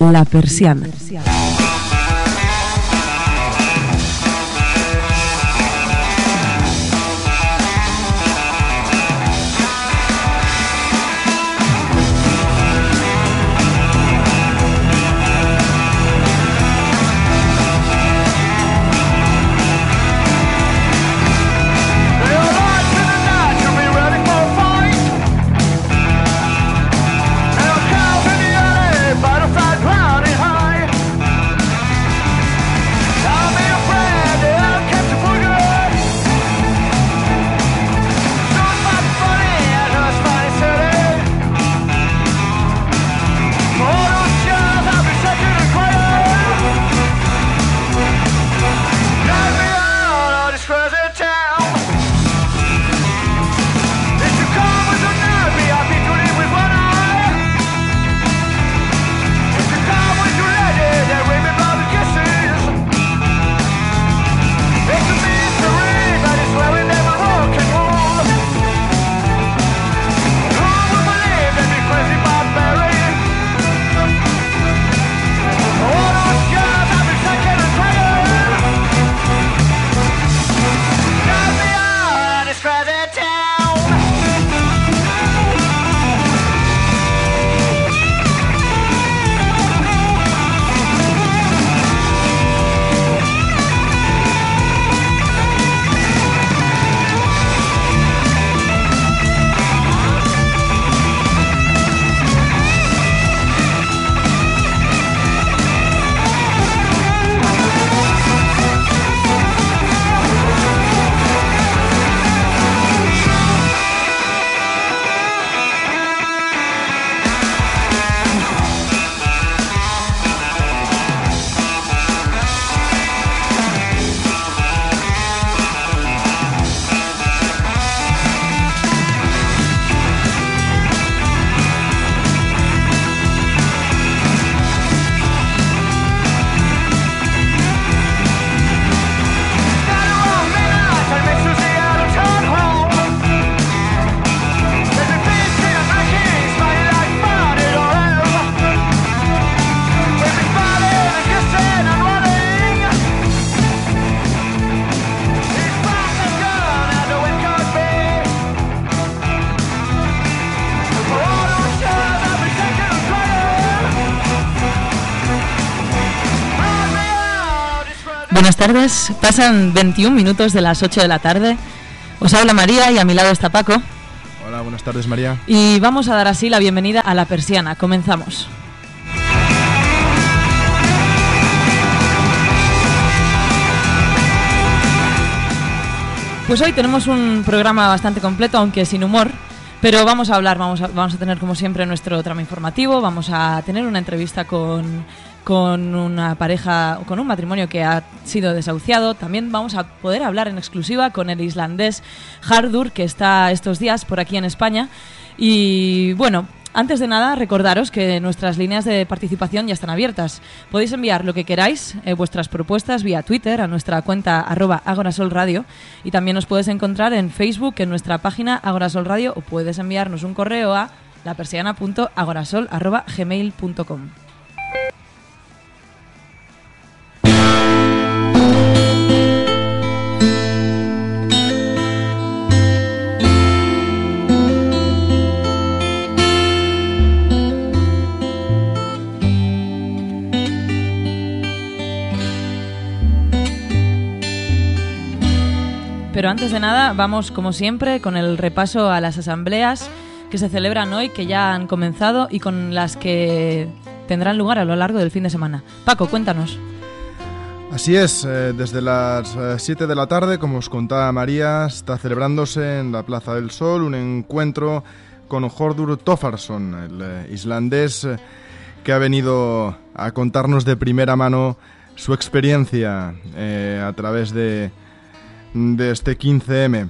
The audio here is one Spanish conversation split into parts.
La Persiana. Buenas tardes, pasan 21 minutos de las 8 de la tarde. Os habla María y a mi lado está Paco. Hola, buenas tardes María. Y vamos a dar así la bienvenida a la persiana. Comenzamos. Pues hoy tenemos un programa bastante completo, aunque sin humor. Pero vamos a hablar, vamos a, vamos a tener como siempre nuestro tramo informativo, vamos a tener una entrevista con, con una pareja, con un matrimonio que ha sido desahuciado. También vamos a poder hablar en exclusiva con el islandés Hardur, que está estos días por aquí en España. Y bueno, antes de nada, recordaros que nuestras líneas de participación ya están abiertas. Podéis enviar lo que queráis, eh, vuestras propuestas vía Twitter a nuestra cuenta arroba agorasolradio y también nos puedes encontrar en Facebook en nuestra página agorasolradio o puedes enviarnos un correo a lapersiana.agorasol.gmail.com. Pero antes de nada, vamos como siempre con el repaso a las asambleas que se celebran hoy, que ya han comenzado y con las que tendrán lugar a lo largo del fin de semana. Paco, cuéntanos. Así es, eh, desde las 7 de la tarde, como os contaba María, está celebrándose en la Plaza del Sol un encuentro con Hordur Tofarsson, el eh, islandés eh, que ha venido a contarnos de primera mano su experiencia a través de, de este 15M.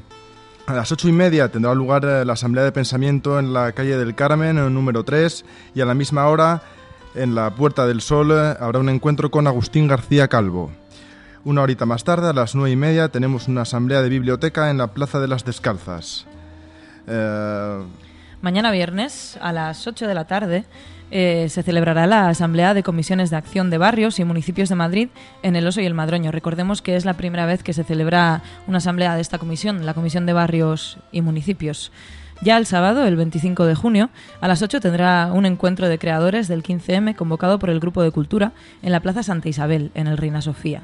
A las ocho y media tendrá lugar la asamblea de pensamiento en la calle del Carmen, número 3, y a la misma hora, en la Puerta del Sol, habrá un encuentro con Agustín García Calvo. Una horita más tarde, a las nueve y media, tenemos una asamblea de biblioteca en la Plaza de las Descalzas. Eh, Mañana viernes a las 8 de la tarde eh, se celebrará la Asamblea de Comisiones de Acción de Barrios y Municipios de Madrid en el Oso y el Madroño. Recordemos que es la primera vez que se celebra una asamblea de esta comisión, la Comisión de Barrios y Municipios. Ya el sábado, el 25 de junio, a las 8 tendrá un encuentro de creadores del 15M convocado por el Grupo de Cultura en la Plaza Santa Isabel, en el Reina Sofía.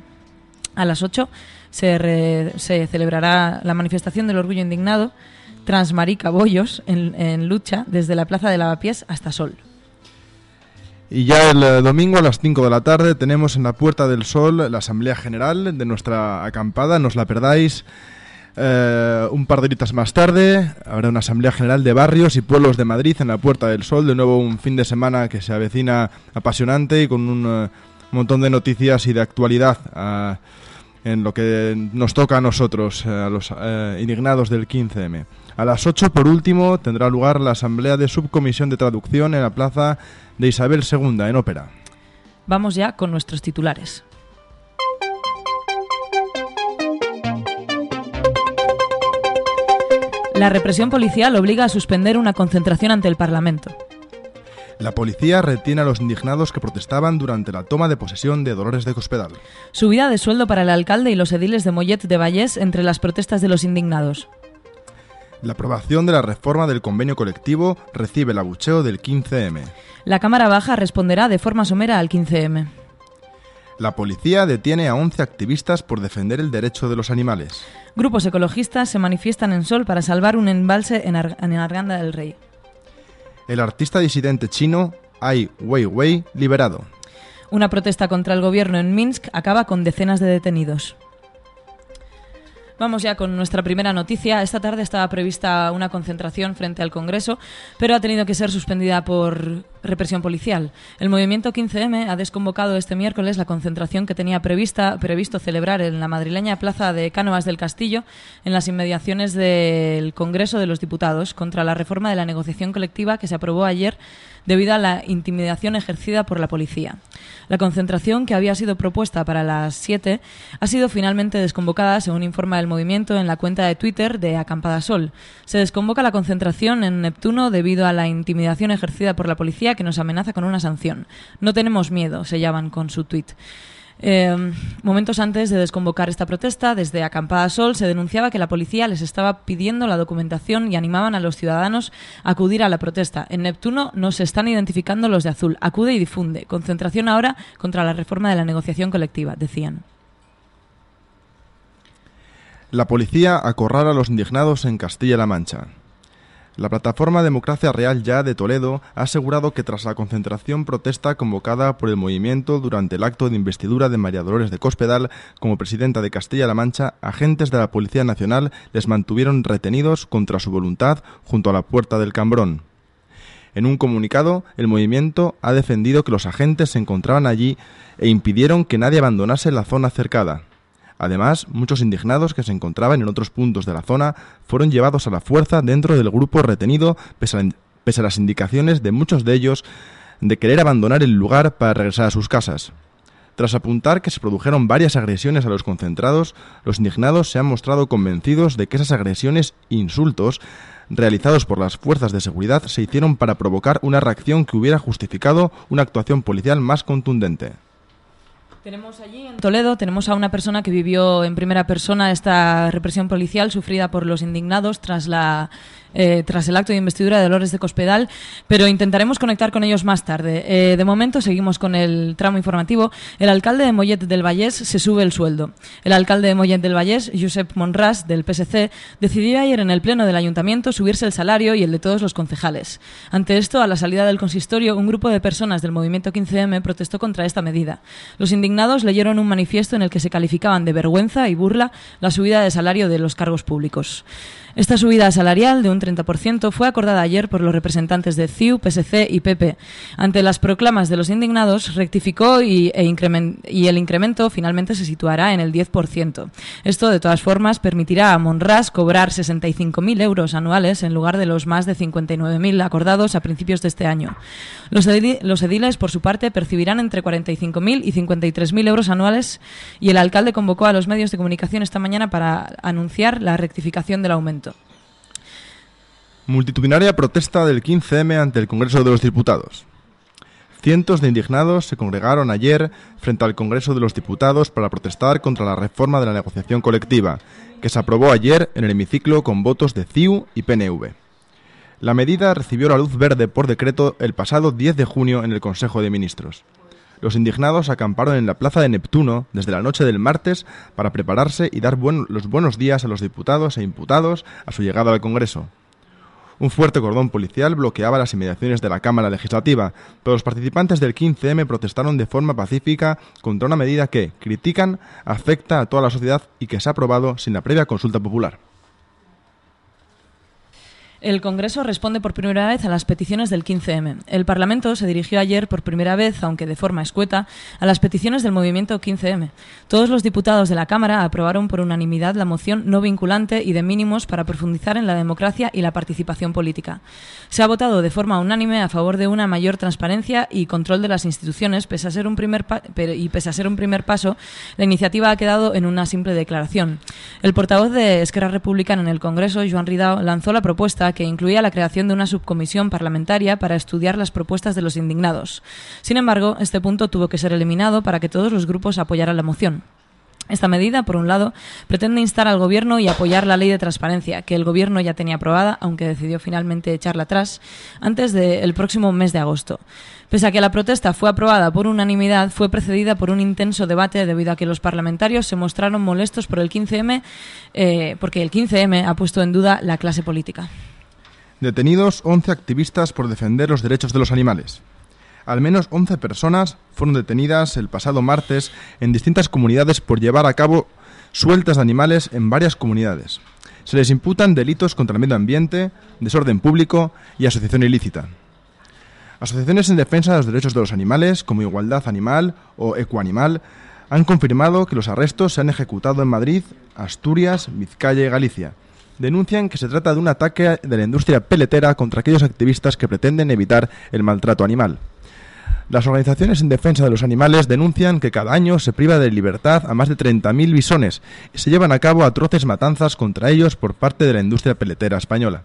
A las 8 se, celebrará la manifestación del orgullo indignado Transmarica Bollos en, en lucha desde la Plaza de Lavapiés hasta Sol. Y ya el eh, domingo a las 5 de la tarde tenemos en la Puerta del Sol la Asamblea General de nuestra acampada, no os la perdáis. Eh, un par de horitas más tarde habrá una Asamblea General de Barrios y Pueblos de Madrid en la Puerta del Sol. De nuevo un fin de semana que se avecina apasionante y con un eh, montón de noticias y de actualidad ah, en lo que nos toca a nosotros, a los indignados del 15M. A las 8, por último, tendrá lugar la Asamblea de Subcomisión de Traducción en la Plaza de Isabel II, en Ópera. Vamos ya con nuestros titulares. La represión policial obliga a suspender una concentración ante el Parlamento. La policía retiene a los indignados que protestaban durante la toma de posesión de Dolores de Cospedal. Subida de sueldo para el alcalde y los ediles de Mollet de Vallés entre las protestas de los indignados. La aprobación de la reforma del convenio colectivo recibe el abucheo del 15M. La Cámara Baja responderá de forma somera al 15M. La policía detiene a 11 activistas por defender el derecho de los animales. Grupos ecologistas se manifiestan en Sol para salvar un embalse en, Ar en Arganda del Rey. El artista disidente chino Ai Weiwei liberado. Una protesta contra el gobierno en Minsk acaba con decenas de detenidos. Vamos ya con nuestra primera noticia. Esta tarde estaba prevista una concentración frente al Congreso, pero ha tenido que ser suspendida por represión policial. El movimiento 15M ha desconvocado este miércoles la concentración que tenía prevista, previsto celebrar en la madrileña plaza de Cánovas del Castillo, en las inmediaciones del Congreso de los Diputados, contra la reforma de la negociación colectiva que se aprobó ayer debido a la intimidación ejercida por la policía. La concentración, que había sido propuesta para las 7, ha sido finalmente desconvocada, según informa el movimiento en la cuenta de Twitter de Acampada Sol. Se desconvoca la concentración en Neptuno debido a la intimidación ejercida por la policía que nos amenaza con una sanción. No tenemos miedo, se llaman con su tuit. Eh, momentos antes de desconvocar esta protesta, desde Acampada Sol se denunciaba que la policía les estaba pidiendo la documentación y animaban a los ciudadanos a acudir a la protesta. En Neptuno no se están identificando los de azul. Acude y difunde. Concentración ahora contra la reforma de la negociación colectiva, decían. La policía acorrala a los indignados en Castilla-La Mancha. La plataforma Democracia Real Ya de Toledo ha asegurado que tras la concentración protesta convocada por el movimiento durante el acto de investidura de María Dolores de Cospedal como presidenta de Castilla-La Mancha, agentes de la Policía Nacional les mantuvieron retenidos contra su voluntad junto a la puerta del Cambrón. En un comunicado, el movimiento ha defendido que los agentes se encontraban allí e impidieron que nadie abandonase la zona cercada. Además, muchos indignados que se encontraban en otros puntos de la zona fueron llevados a la fuerza dentro del grupo retenido pese a, las indicaciones de muchos de ellos de querer abandonar el lugar para regresar a sus casas. Tras apuntar que se produjeron varias agresiones a los concentrados, los indignados se han mostrado convencidos de que esas agresiones e insultos realizados por las fuerzas de seguridad se hicieron para provocar una reacción que hubiera justificado una actuación policial más contundente. Tenemos allí en Toledo, tenemos a una persona que vivió en primera persona esta represión policial sufrida por los indignados tras la eh, tras el acto de investidura de Dolores de Cospedal, pero intentaremos conectar con ellos más tarde. Eh, de momento seguimos con el tramo informativo. El alcalde de Mollet del Vallés se sube el sueldo. El alcalde de Mollet del Vallés, Josep Monras, del PSC, decidió ayer en el Pleno del Ayuntamiento subirse el salario y el de todos los concejales. Ante esto, a la salida del consistorio, un grupo de personas del movimiento 15M protestó contra esta medida. Los indignados leyeron un manifiesto en el que se calificaban de vergüenza y burla la subida de salario de los cargos públicos. Esta subida salarial de un 30% fue acordada ayer por los representantes de CIU, PSC y PP. Ante las proclamas de los indignados, rectificó y, e el incremento finalmente se situará en el 10%. Esto, de todas formas, permitirá a Monras cobrar 65.000 euros anuales en lugar de los más de 59.000 acordados a principios de este año. Los, los ediles, por su parte, percibirán entre 45.000 y 53.000 euros anuales y el alcalde convocó a los medios de comunicación esta mañana para anunciar la rectificación del aumento. Multitudinaria protesta del 15M ante el Congreso de los Diputados. Cientos de indignados se congregaron ayer frente al Congreso de los Diputados para protestar contra la reforma de la negociación colectiva, que se aprobó ayer en el hemiciclo con votos de CIU y PNV. La medida recibió la luz verde por decreto el pasado 10 de junio en el Consejo de Ministros. Los indignados acamparon en la Plaza de Neptuno desde la noche del martes para prepararse y dar los buenos días a los diputados e imputados a su llegada al Congreso. Un fuerte cordón policial bloqueaba las inmediaciones de la Cámara Legislativa, pero los participantes del 15M protestaron de forma pacífica contra una medida que, critican, afecta a toda la sociedad y que se ha aprobado sin la previa consulta popular. El Congreso responde por primera vez a las peticiones del 15M. El Parlamento se dirigió ayer por primera vez, aunque de forma escueta, a las peticiones del movimiento 15M. Todos los diputados de la Cámara aprobaron por unanimidad la moción no vinculante y de mínimos para profundizar en la democracia y la participación política. Se ha votado de forma unánime a favor de una mayor transparencia y control de las instituciones, pese a ser un primer y pese a ser un primer paso, la iniciativa ha quedado en una simple declaración. El portavoz de Esquerra Republicana en el Congreso, Joan Ridao, lanzó la propuesta que incluía la creación de una subcomisión parlamentaria para estudiar las propuestas de los indignados. Sin embargo, este punto tuvo que ser eliminado para que todos los grupos apoyaran la moción. Esta medida, por un lado, pretende instar al Gobierno y apoyar la ley de transparencia, que el Gobierno ya tenía aprobada, aunque decidió finalmente echarla atrás, antes del próximo mes de agosto. Pese a que la protesta fue aprobada por unanimidad, fue precedida por un intenso debate debido a que los parlamentarios se mostraron molestos por el 15M, eh, porque el 15M ha puesto en duda la clase política. Detenidos 11 activistas por defender los derechos de los animales. Al menos 11 personas fueron detenidas el pasado martes en distintas comunidades por llevar a cabo sueltas de animales en varias comunidades. Se les imputan delitos contra el medio ambiente, desorden público y asociación ilícita. Asociaciones en defensa de los derechos de los animales, como Igualdad Animal o Ecoanimal, han confirmado que los arrestos se han ejecutado en Madrid, Asturias, Vizcaya y Galicia denuncian que se trata de un ataque de la industria peletera contra aquellos activistas que pretenden evitar el maltrato animal. Las organizaciones en defensa de los animales denuncian que cada año se priva de libertad a más de 30.000 bisones y se llevan a cabo atroces matanzas contra ellos por parte de la industria peletera española.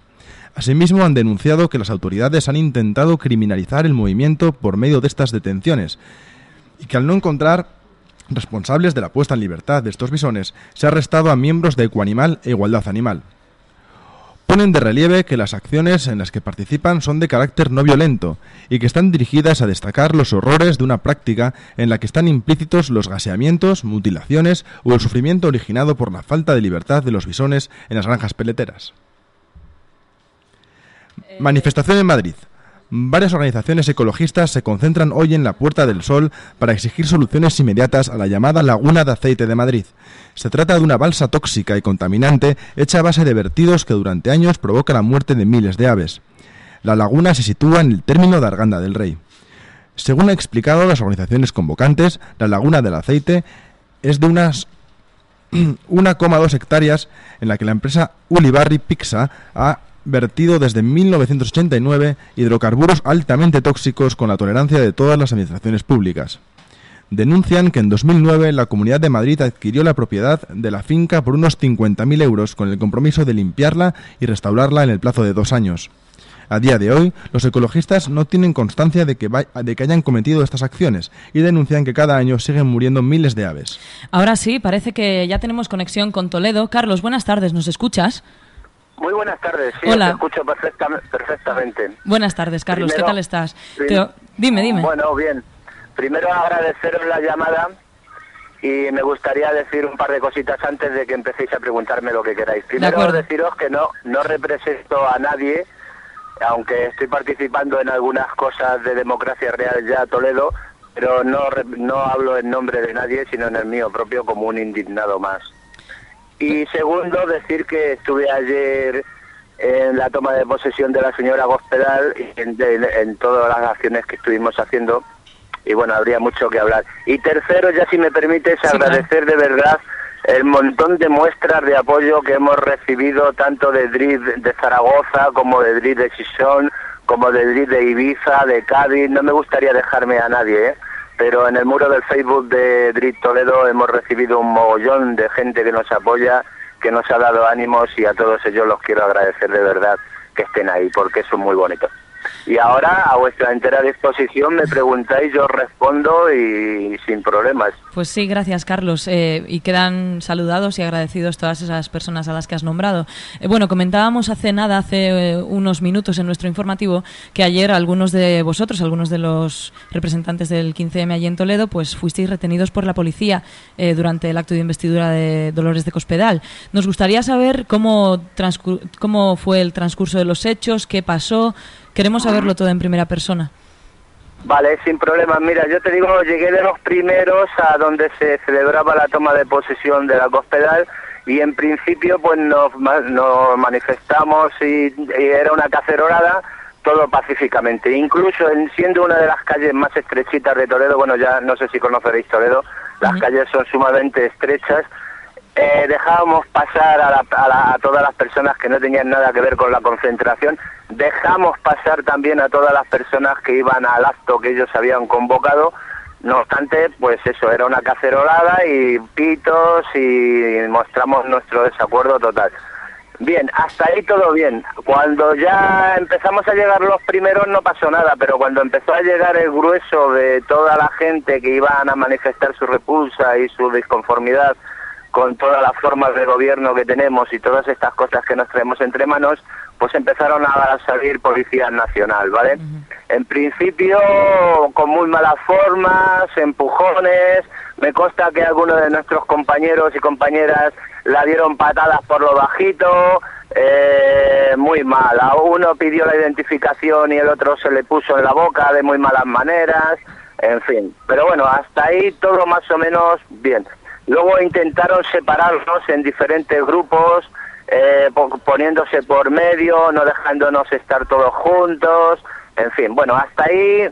Asimismo, han denunciado que las autoridades han intentado criminalizar el movimiento por medio de estas detenciones y que al no encontrar responsables de la puesta en libertad de estos bisones, se ha arrestado a miembros de Ecoanimal e Igualdad Animal ponen de relieve que las acciones en las que participan son de carácter no violento y que están dirigidas a destacar los horrores de una práctica en la que están implícitos los gaseamientos, mutilaciones o el sufrimiento originado por la falta de libertad de los bisones en las granjas peleteras. Manifestación en Madrid. Varias organizaciones ecologistas se concentran hoy en la Puerta del Sol para exigir soluciones inmediatas a la llamada Laguna de Aceite de Madrid. Se trata de una balsa tóxica y contaminante hecha a base de vertidos que durante años provoca la muerte de miles de aves. La laguna se sitúa en el término de Arganda del Rey. Según han explicado las organizaciones convocantes, la Laguna del Aceite es de unas 1,2 hectáreas en la que la empresa Ulibarri Pixa ha vertido desde 1989 hidrocarburos altamente tóxicos con la tolerancia de todas las administraciones públicas. Denuncian que en 2009 la Comunidad de Madrid adquirió la propiedad de la finca por unos 50.000 euros con el compromiso de limpiarla y restaurarla en el plazo de dos años. A día de hoy, los ecologistas no tienen constancia de que, de que hayan cometido estas acciones y denuncian que cada año siguen muriendo miles de aves. Ahora sí, parece que ya tenemos conexión con Toledo. Carlos, buenas tardes, ¿nos escuchas? Muy buenas tardes, sí, te escucho perfectamente. Buenas tardes, Carlos, ¿qué tal estás? dime, dime. Bueno, bien. Primero agradeceros la llamada y me gustaría decir un par de cositas antes de que empecéis a preguntarme lo que queráis. Primero deciros que no, no represento a nadie, aunque estoy participando en algunas cosas de democracia real ya Toledo, pero no, no hablo en nombre de nadie, sino en el mío propio como un indignado más. Y segundo, decir que estuve ayer en la toma de posesión de la señora Gospedal y en, todas las acciones que estuvimos haciendo. Y bueno, habría mucho que hablar. Y tercero, ya si me permites, agradecer de verdad el montón de muestras de apoyo que hemos recibido tanto de DRID de Zaragoza como de DRID de Sison, como de DRID de Ibiza, de Cádiz. No me gustaría dejarme a nadie, ¿eh? Pero en el muro del Facebook de Drit Toledo hemos recibido un mogollón de gente que nos apoya, que nos ha dado ánimos y a todos ellos los quiero agradecer de verdad. que estén ahí, porque son muy bonitos. Y ahora a vuestra entera disposición me preguntáis, yo respondo y sin problemas. Pues sí, gracias Carlos. Eh, y quedan saludados y agradecidos todas esas personas a las que has nombrado. Eh, bueno, comentábamos hace nada, hace eh, unos minutos en nuestro informativo, que ayer algunos de vosotros, algunos de los representantes del 15M allí en Toledo, pues fuisteis retenidos por la policía durante el acto de investidura de Dolores de Cospedal. Nos gustaría saber cómo, cómo fue el transcurso de los hechos, qué pasó. Queremos saberlo todo en primera persona. Vale, sin problema. Mira, yo te digo, llegué de los primeros a donde se celebraba la toma de posesión de la Cospedal y en principio pues nos, nos manifestamos y, era una cacerolada todo pacíficamente. Incluso en, siendo una de las calles más estrechitas de Toledo, bueno, ya no sé si conoceréis Toledo, las calles son sumamente estrechas, eh, dejábamos pasar a, a, todas las personas que no tenían nada que ver con la concentración, dejamos pasar también a todas las personas que iban al acto que ellos habían convocado, no obstante, pues eso, era una cacerolada y pitos y mostramos nuestro desacuerdo total. Bien, hasta ahí todo bien. Cuando ya empezamos a llegar los primeros no pasó nada, pero cuando empezó a llegar el grueso de toda la gente que iban a manifestar su repulsa y su disconformidad con todas las formas de gobierno que tenemos y todas estas cosas que nos traemos entre manos, pues empezaron a salir policía nacional, ¿vale? En principio, con muy malas formas, empujones, me consta que algunos de nuestros compañeros y compañeras la dieron patadas por lo bajito, eh, muy mal. A uno pidió la identificación y el otro se le puso en la boca de muy malas maneras, en fin. Pero bueno, hasta ahí todo más o menos bien. Luego intentaron separarnos en diferentes grupos, eh, poniéndose por medio, no dejándonos estar todos juntos, en fin, bueno, hasta ahí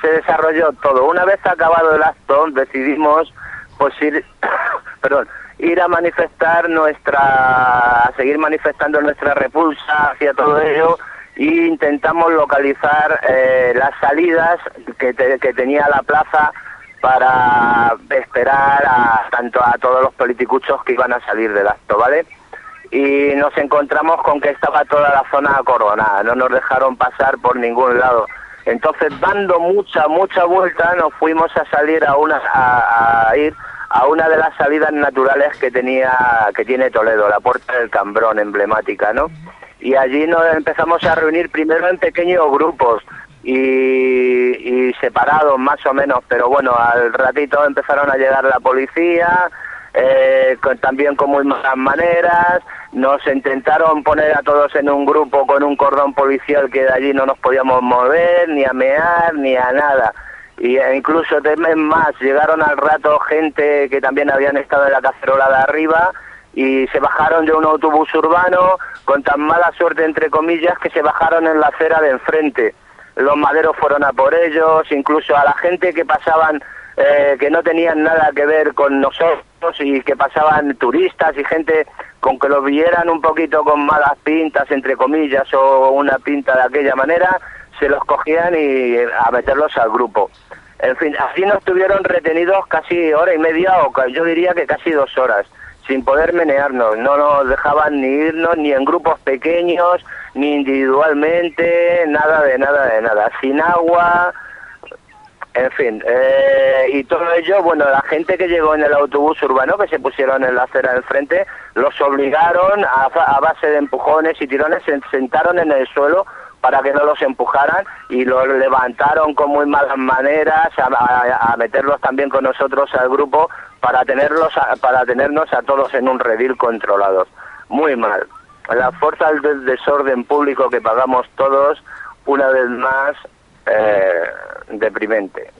se desarrolló todo. Una vez acabado el acto, decidimos pues ir, perdón, ir a manifestar nuestra, a seguir manifestando nuestra repulsa hacia todo ello e intentamos localizar eh, las salidas que, que tenía la plaza para esperar a, tanto a todos los politicuchos que iban a salir del acto, ¿vale? Y nos encontramos con que estaba toda la zona coronada, no nos dejaron pasar por ningún lado. Entonces, dando mucha, mucha vuelta, nos fuimos a salir a una, a, ir a una de las salidas naturales que tenía, que tiene Toledo, la Puerta del Cambrón, emblemática, ¿no? Y allí nos empezamos a reunir primero en pequeños grupos, y, separados más o menos, pero bueno, al ratito empezaron a llegar la policía, eh, también con muy malas maneras, nos intentaron poner a todos en un grupo con un cordón policial que de allí no nos podíamos mover, ni a mear, ni a nada. Y e incluso temen más, llegaron al rato gente que también habían estado en la cacerola de arriba y se bajaron de un autobús urbano con tan mala suerte entre comillas que se bajaron en la acera de enfrente los maderos fueron a por ellos, incluso a la gente que pasaban, eh, que no tenían nada que ver con nosotros y que pasaban turistas y gente con que los vieran un poquito con malas pintas, entre comillas, o una pinta de aquella manera, se los cogían y a meterlos al grupo. En fin, así nos tuvieron retenidos casi hora y media o yo diría que casi dos horas sin poder menearnos, no nos dejaban ni irnos ni en grupos pequeños, ni individualmente, nada de nada de nada, sin agua, en fin, eh, y todo ello, bueno, la gente que llegó en el autobús urbano, que se pusieron en la acera del frente, los obligaron a, a base de empujones y tirones, se sentaron en el suelo para que no los empujaran y los levantaron con muy malas maneras a, meterlos también con nosotros al grupo para tenerlos para tenernos a todos en un redil controlados. Muy mal. La fuerza del desorden público que pagamos todos una vez más eh, deprimente.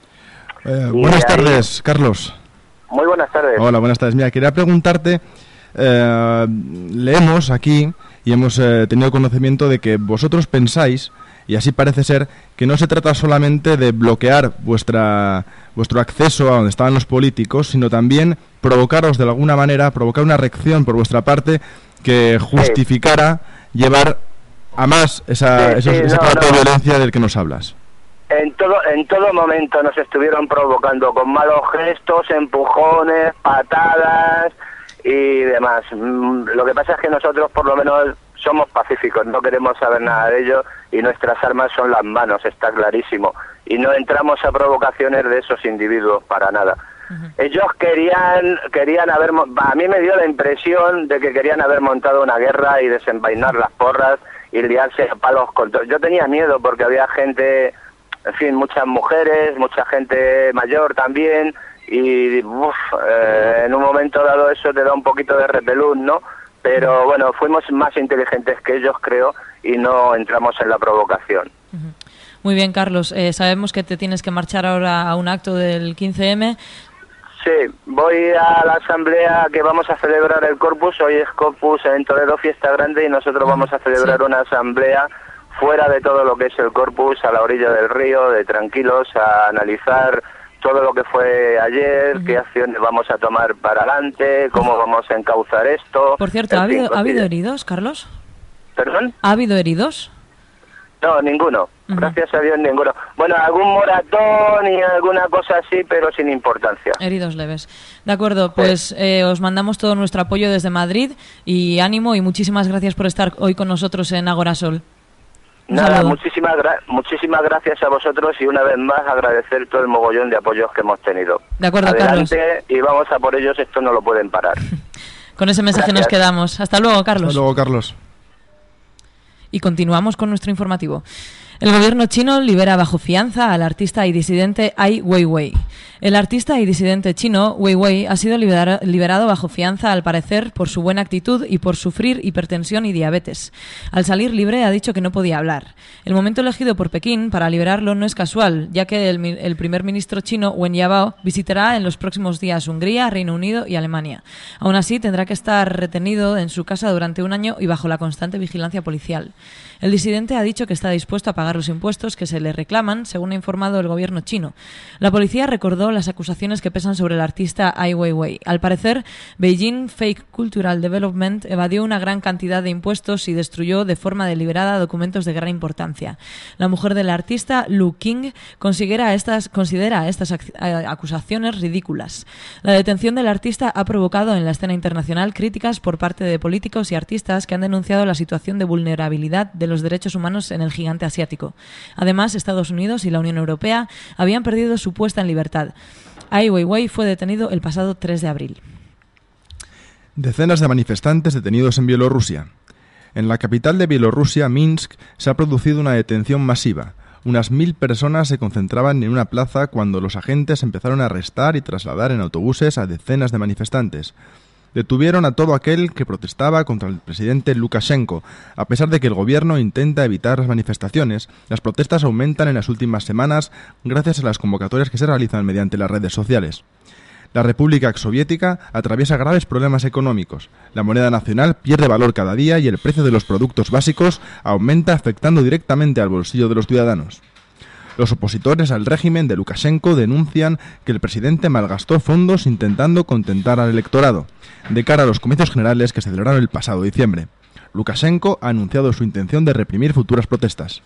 Eh, buenas tardes Carlos. Muy buenas tardes. Hola buenas tardes. Mira quería preguntarte eh, leemos aquí y hemos eh, tenido conocimiento de que vosotros pensáis, y así parece ser, que no se trata solamente de bloquear vuestra, vuestro acceso a donde estaban los políticos, sino también provocaros de alguna manera, provocar una reacción por vuestra parte que justificara llevar a más esa, esa de violencia del que nos hablas. En todo, en todo momento nos estuvieron provocando con malos gestos, empujones, patadas, y demás. Mm, lo que pasa es que nosotros por lo menos somos pacíficos, no queremos saber nada de ello y nuestras armas son las manos, está clarísimo. Y no entramos a provocaciones de esos individuos para nada. Ellos querían, querían haber, a mí me dio la impresión de que querían haber montado una guerra y desenvainar las porras y liarse a palos con todo. Yo tenía miedo porque había gente, en fin, muchas mujeres, mucha gente mayor también, y eh, en un momento dado eso te da un poquito de repelús, ¿no? Pero bueno, fuimos más inteligentes que ellos, creo, y no entramos en la provocación. Muy bien, Carlos. Eh, sabemos que te tienes que marchar ahora a un acto del 15M. Sí, voy a la asamblea que vamos a celebrar el Corpus. Hoy es Corpus en Toledo, fiesta grande, y nosotros vamos a celebrar una asamblea fuera de todo lo que es el Corpus, a la orilla del río, de tranquilos, a analizar todo lo que fue ayer, qué acciones vamos a tomar para adelante, cómo vamos a encauzar esto. Por cierto, ¿ha habido, ¿ha habido heridos, Carlos? ¿Perdón? ¿Ha habido heridos? No, ninguno. Gracias a Dios, ninguno. Bueno, algún moratón y alguna cosa así, pero sin importancia. Heridos leves. De acuerdo, pues eh, os mandamos todo nuestro apoyo desde Madrid y ánimo y muchísimas gracias por estar hoy con nosotros en Agorasol. Nada, muchísimas, muchísimas gracias a vosotros y una vez más agradecer todo el mogollón de apoyos que hemos tenido. De acuerdo, Adelante, Carlos. Y vamos a por ellos, esto no lo pueden parar. Con ese mensaje nos quedamos. Hasta luego, Carlos. Hasta luego, Carlos. Y continuamos con nuestro informativo. El gobierno chino libera bajo fianza al artista y disidente Ai Weiwei. El artista y disidente chino Weiwei ha sido liberado bajo fianza, al parecer, por su buena actitud y por sufrir hipertensión y diabetes. Al salir libre ha dicho que no podía hablar. El momento elegido por Pekín para liberarlo no es casual, ya que el, primer ministro chino Wen Yabao visitará en los próximos días Hungría, Reino Unido y Alemania. Aún así, tendrá que estar retenido en su casa durante un año y bajo la constante vigilancia policial. El disidente ha dicho que está dispuesto a pagar los impuestos que se le reclaman, según ha informado el gobierno chino. La policía recordó las acusaciones que pesan sobre el artista Ai Weiwei. Al parecer, Beijing Fake Cultural Development evadió una gran cantidad de impuestos y destruyó de forma deliberada documentos de gran importancia. La mujer del artista, Lu King, considera estas, considera estas acusaciones ridículas. La detención del artista ha provocado en la escena internacional críticas por parte de políticos y artistas que han denunciado la situación de vulnerabilidad de los los derechos humanos en el gigante asiático. Además, Estados Unidos y la Unión Europea habían perdido su puesta en libertad. Ai Weiwei fue detenido el pasado 3 de abril. Decenas de manifestantes detenidos en Bielorrusia. En la capital de Bielorrusia, Minsk, se ha producido una detención masiva. Unas mil personas se concentraban en una plaza cuando los agentes empezaron a arrestar y trasladar en autobuses a decenas de manifestantes detuvieron a todo aquel que protestaba contra el presidente Lukashenko. A pesar de que el gobierno intenta evitar las manifestaciones, las protestas aumentan en las últimas semanas gracias a las convocatorias que se realizan mediante las redes sociales. La República Soviética atraviesa graves problemas económicos. La moneda nacional pierde valor cada día y el precio de los productos básicos aumenta afectando directamente al bolsillo de los ciudadanos. Los opositores al régimen de Lukashenko denuncian que el presidente malgastó fondos intentando contentar al electorado, de cara a los comicios generales que se celebraron el pasado diciembre. Lukashenko ha anunciado su intención de reprimir futuras protestas.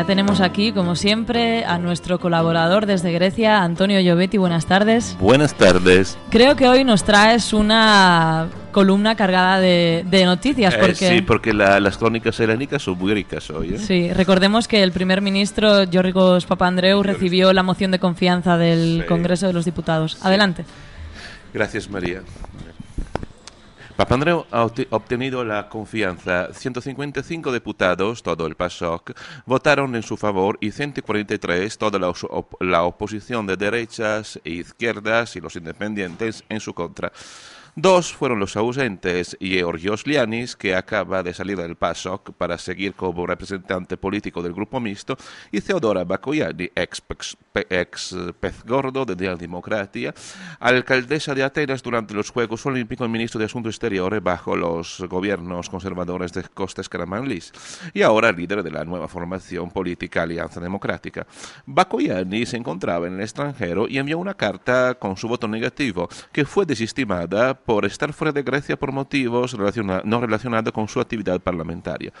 Ya tenemos aquí, como siempre, a nuestro colaborador desde Grecia, Antonio Llobetti. Buenas tardes. Buenas tardes. Creo que hoy nos traes una columna cargada de, noticias. Eh, porque... sí, porque las crónicas helénicas son muy ricas hoy. ¿eh? Sí, recordemos que el primer ministro, Giorgos Papandreou, recibió la moción de confianza del Congreso de los Diputados. Adelante. Gracias, María. Papandreou ha obtenido la confianza. 155 diputados, todo el PASOK, votaron en su favor y 143, toda la oposición de derechas e izquierdas y los independientes en su contra. Dos fueron los ausentes, Georgios Lianis, que acaba de salir del PASOK para seguir como representante político del grupo mixto, y Teodora Bakoyani, ex, pez gordo de la Democracia, alcaldesa de Atenas durante los Juegos Olímpicos y ministro de Asuntos Exteriores bajo los gobiernos conservadores de Costas Karamanlis, y ahora líder de la nueva formación política Alianza Democrática. Bakoyani se encontraba en el extranjero y envió una carta con su voto negativo, que fue desestimada por estar fuera de Grecia por motivos no relacionados con su actividad parlamentaria.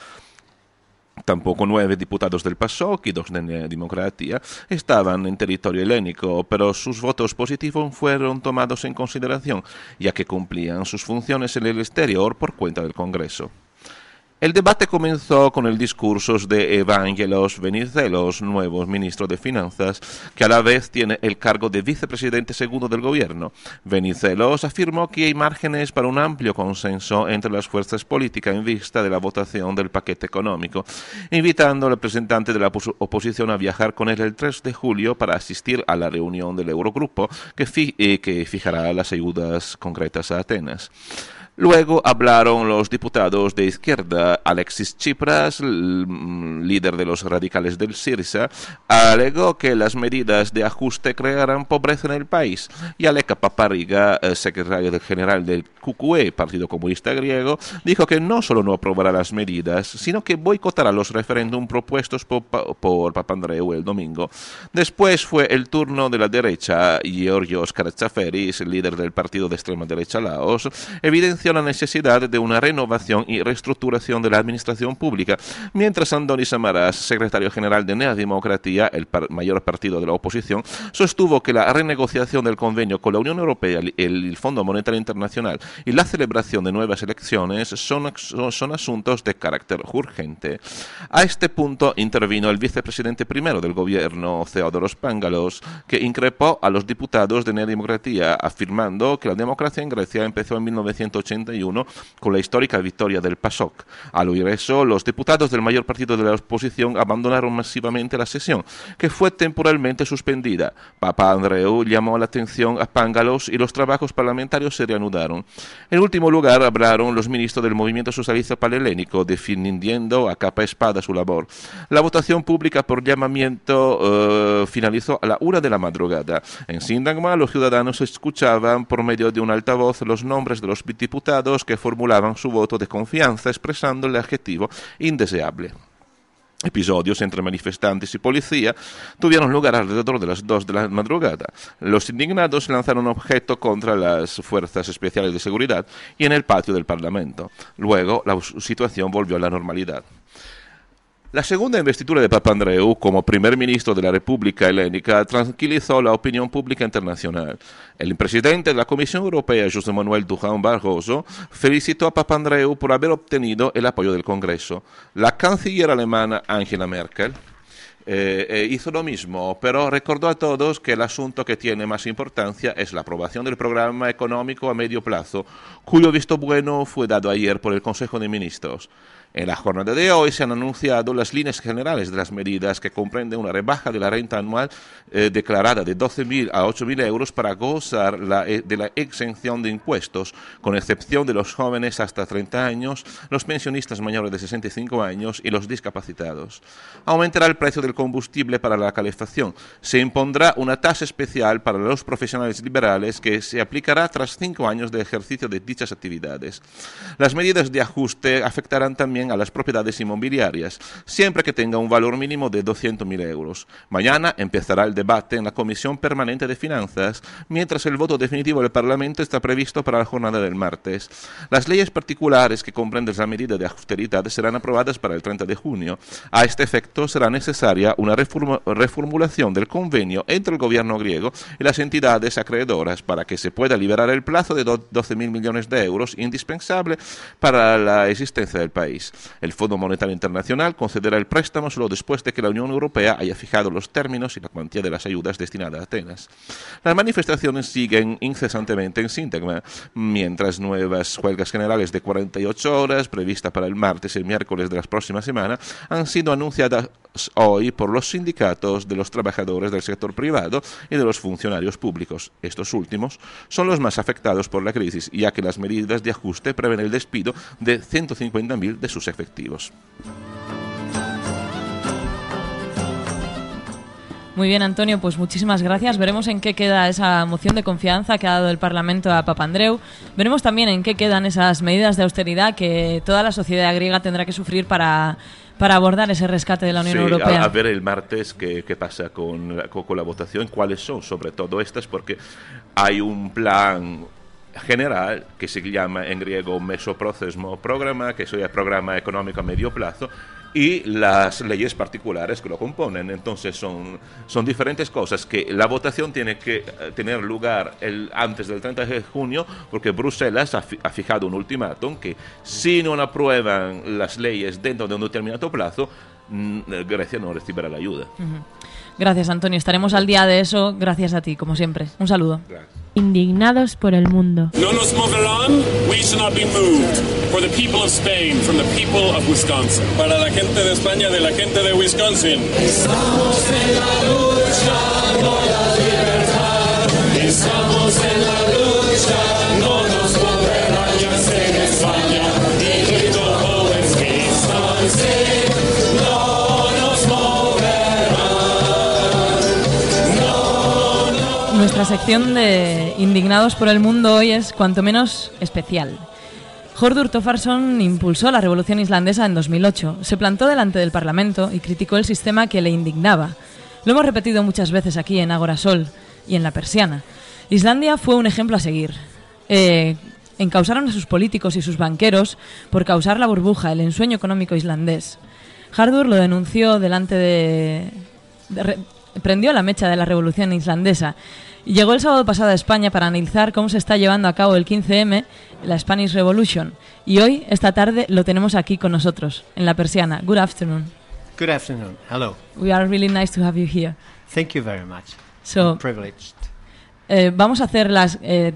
Tampoco nueve diputados del PASOK y dos de Democracia estaban en territorio helénico, pero sus votos positivos fueron tomados en consideración, ya que cumplían sus funciones en el exterior por cuenta del Congreso. El debate comenzó con el discurso de Evangelos Venizelos, nuevo ministro de Finanzas, que a la vez tiene el cargo de vicepresidente segundo del gobierno. Venizelos afirmó que hay márgenes para un amplio consenso entre las fuerzas políticas en vista de la votación del paquete económico, invitando al representante de la oposición a viajar con él el 3 de julio para asistir a la reunión del Eurogrupo que, eh, que fijará las ayudas concretas a Atenas. Luego hablaron los diputados de izquierda. Alexis Tsipras, mm, líder de los radicales del Sirsa, alegó que las medidas de ajuste crearán pobreza en el país. Y Aleka Papariga, eh, secretario general del QQE, Partido Comunista Griego, dijo que no solo no aprobará las medidas, sino que boicotará los referéndum propuestos por, por Papandreou el domingo. Después fue el turno de la derecha. Georgios Karatsaferis, líder del partido de extrema derecha Laos, evidenció la necesidad de una renovación y reestructuración de la administración pública, mientras Andoni Samaras, secretario general de Nea Democracia, el mayor partido de la oposición, sostuvo que la renegociación del convenio con la Unión Europea, el Fondo Monetario Internacional y la celebración de nuevas elecciones son, son, asuntos de carácter urgente. A este punto intervino el vicepresidente primero del gobierno, Theodoros Pangalos, que increpó a los diputados de Nea Democracia, afirmando que la democracia en Grecia empezó en 1980 con la histórica victoria del PASOK. Al oír eso, los diputados del mayor partido de la oposición abandonaron masivamente la sesión, que fue temporalmente suspendida. Papa Andreu llamó la atención a Pángalos y los trabajos parlamentarios se reanudaron. En último lugar, hablaron los ministros del Movimiento Socialista Palelénico, defendiendo a capa espada su labor. La votación pública por llamamiento eh, finalizó a la una de la madrugada. En Sindagma, los ciudadanos escuchaban por medio de un altavoz los nombres de los diputados que formulaban su voto de confianza expresando el adjetivo indeseable. Episodios entre manifestantes y policía tuvieron lugar alrededor de las 2 de la madrugada. Los indignados lanzaron objetos contra las fuerzas especiales de seguridad y en el patio del Parlamento. Luego la situación volvió a la normalidad. La segunda investidura de Papandreou como primer ministro de la República Helénica tranquilizó la opinión pública internacional. El presidente de la Comisión Europea, José Manuel Durán Barroso, felicitó a Papandreou por haber obtenido el apoyo del Congreso. La canciller alemana Angela Merkel eh, eh, hizo lo mismo, pero recordó a todos que el asunto que tiene más importancia es la aprobación del programa económico a medio plazo, cuyo visto bueno fue dado ayer por el Consejo de Ministros. En la jornada de hoy se han anunciado las líneas generales de las medidas que comprenden una rebaja de la renta anual eh, declarada de 12.000 a 8.000 euros para gozar eh, de la exención de impuestos, con excepción de los jóvenes hasta 30 años, los pensionistas mayores de 65 años y los discapacitados. Aumentará el precio del combustible para la calefacción. Se impondrá una tasa especial para los profesionales liberales que se aplicará tras cinco años de ejercicio de dichas actividades. Las medidas de ajuste afectarán también a las propiedades inmobiliarias, siempre que tenga un valor mínimo de 200.000 euros. Mañana empezará el debate en la Comisión Permanente de Finanzas, mientras el voto definitivo del Parlamento está previsto para la jornada del martes. Las leyes particulares que comprenden la medida de austeridad serán aprobadas para el 30 de junio. A este efecto será necesaria una reformulación del convenio entre el gobierno griego y las entidades acreedoras para que se pueda liberar el plazo de 12.000 millones de euros indispensable para la existencia del país. El Fondo Monetario Internacional concederá el préstamo solo después de que la Unión Europea haya fijado los términos y la cuantía de las ayudas destinadas a Atenas. Las manifestaciones siguen incesantemente en Síntagma, mientras nuevas huelgas generales de 48 horas, previstas para el martes y el miércoles de la próxima semana, han sido anunciadas hoy por los sindicatos de los trabajadores del sector privado y de los funcionarios públicos. Estos últimos son los más afectados por la crisis, ya que las medidas de ajuste prevén el despido de 150.000 de sus efectivos. Muy bien, Antonio, pues muchísimas gracias. Veremos en qué queda esa moción de confianza que ha dado el Parlamento a Papandreou. Veremos también en qué quedan esas medidas de austeridad que toda la sociedad griega tendrá que sufrir para, para abordar ese rescate de la Unión Europea. A, ver el martes qué, pasa con con la votación, cuáles son sobre todo estas, porque hay un plan general que se llama en griego mesoprocesmo programa, que es el programa económico a medio plazo, y las leyes particulares que lo componen. Entonces son, son diferentes cosas que la votación tiene que eh, tener lugar el, antes del 30 de junio porque Bruselas ha, fijado un ultimátum que si no aprueban las leyes dentro de un determinado plazo, mm, Grecia no recibirá la ayuda. Gracias, Antonio. Estaremos al día de eso gracias a ti, como siempre. Un saludo. Indignados por el mundo. No nos moverán, we shall not be moved. For the people of Spain, from the people of Wisconsin. Para la gente de España, de la gente de Wisconsin. Estamos en la lucha por la libertad. Estamos en la lucha, Nuestra sección de Indignados por el Mundo hoy es cuanto menos especial. Hordur Toffarsson impulsó la revolución islandesa en 2008, se plantó delante del Parlamento y criticó el sistema que le indignaba. Lo hemos repetido muchas veces aquí en Agora Sol y en La Persiana. Islandia fue un ejemplo a seguir. Eh, encausaron a sus políticos y sus banqueros por causar la burbuja, el ensueño económico islandés. Hardur lo denunció delante de prendió la mecha de la revolución islandesa Llegó el sábado pasado a España para analizar cómo se está llevando a cabo el 15M, la Spanish Revolution. Y hoy, esta tarde, lo tenemos aquí con nosotros, en la persiana. Good afternoon. Good afternoon. Hello. We are really nice to have you here. Thank you very much. So, I'm privileged. Eh, vamos a hacer las. Eh,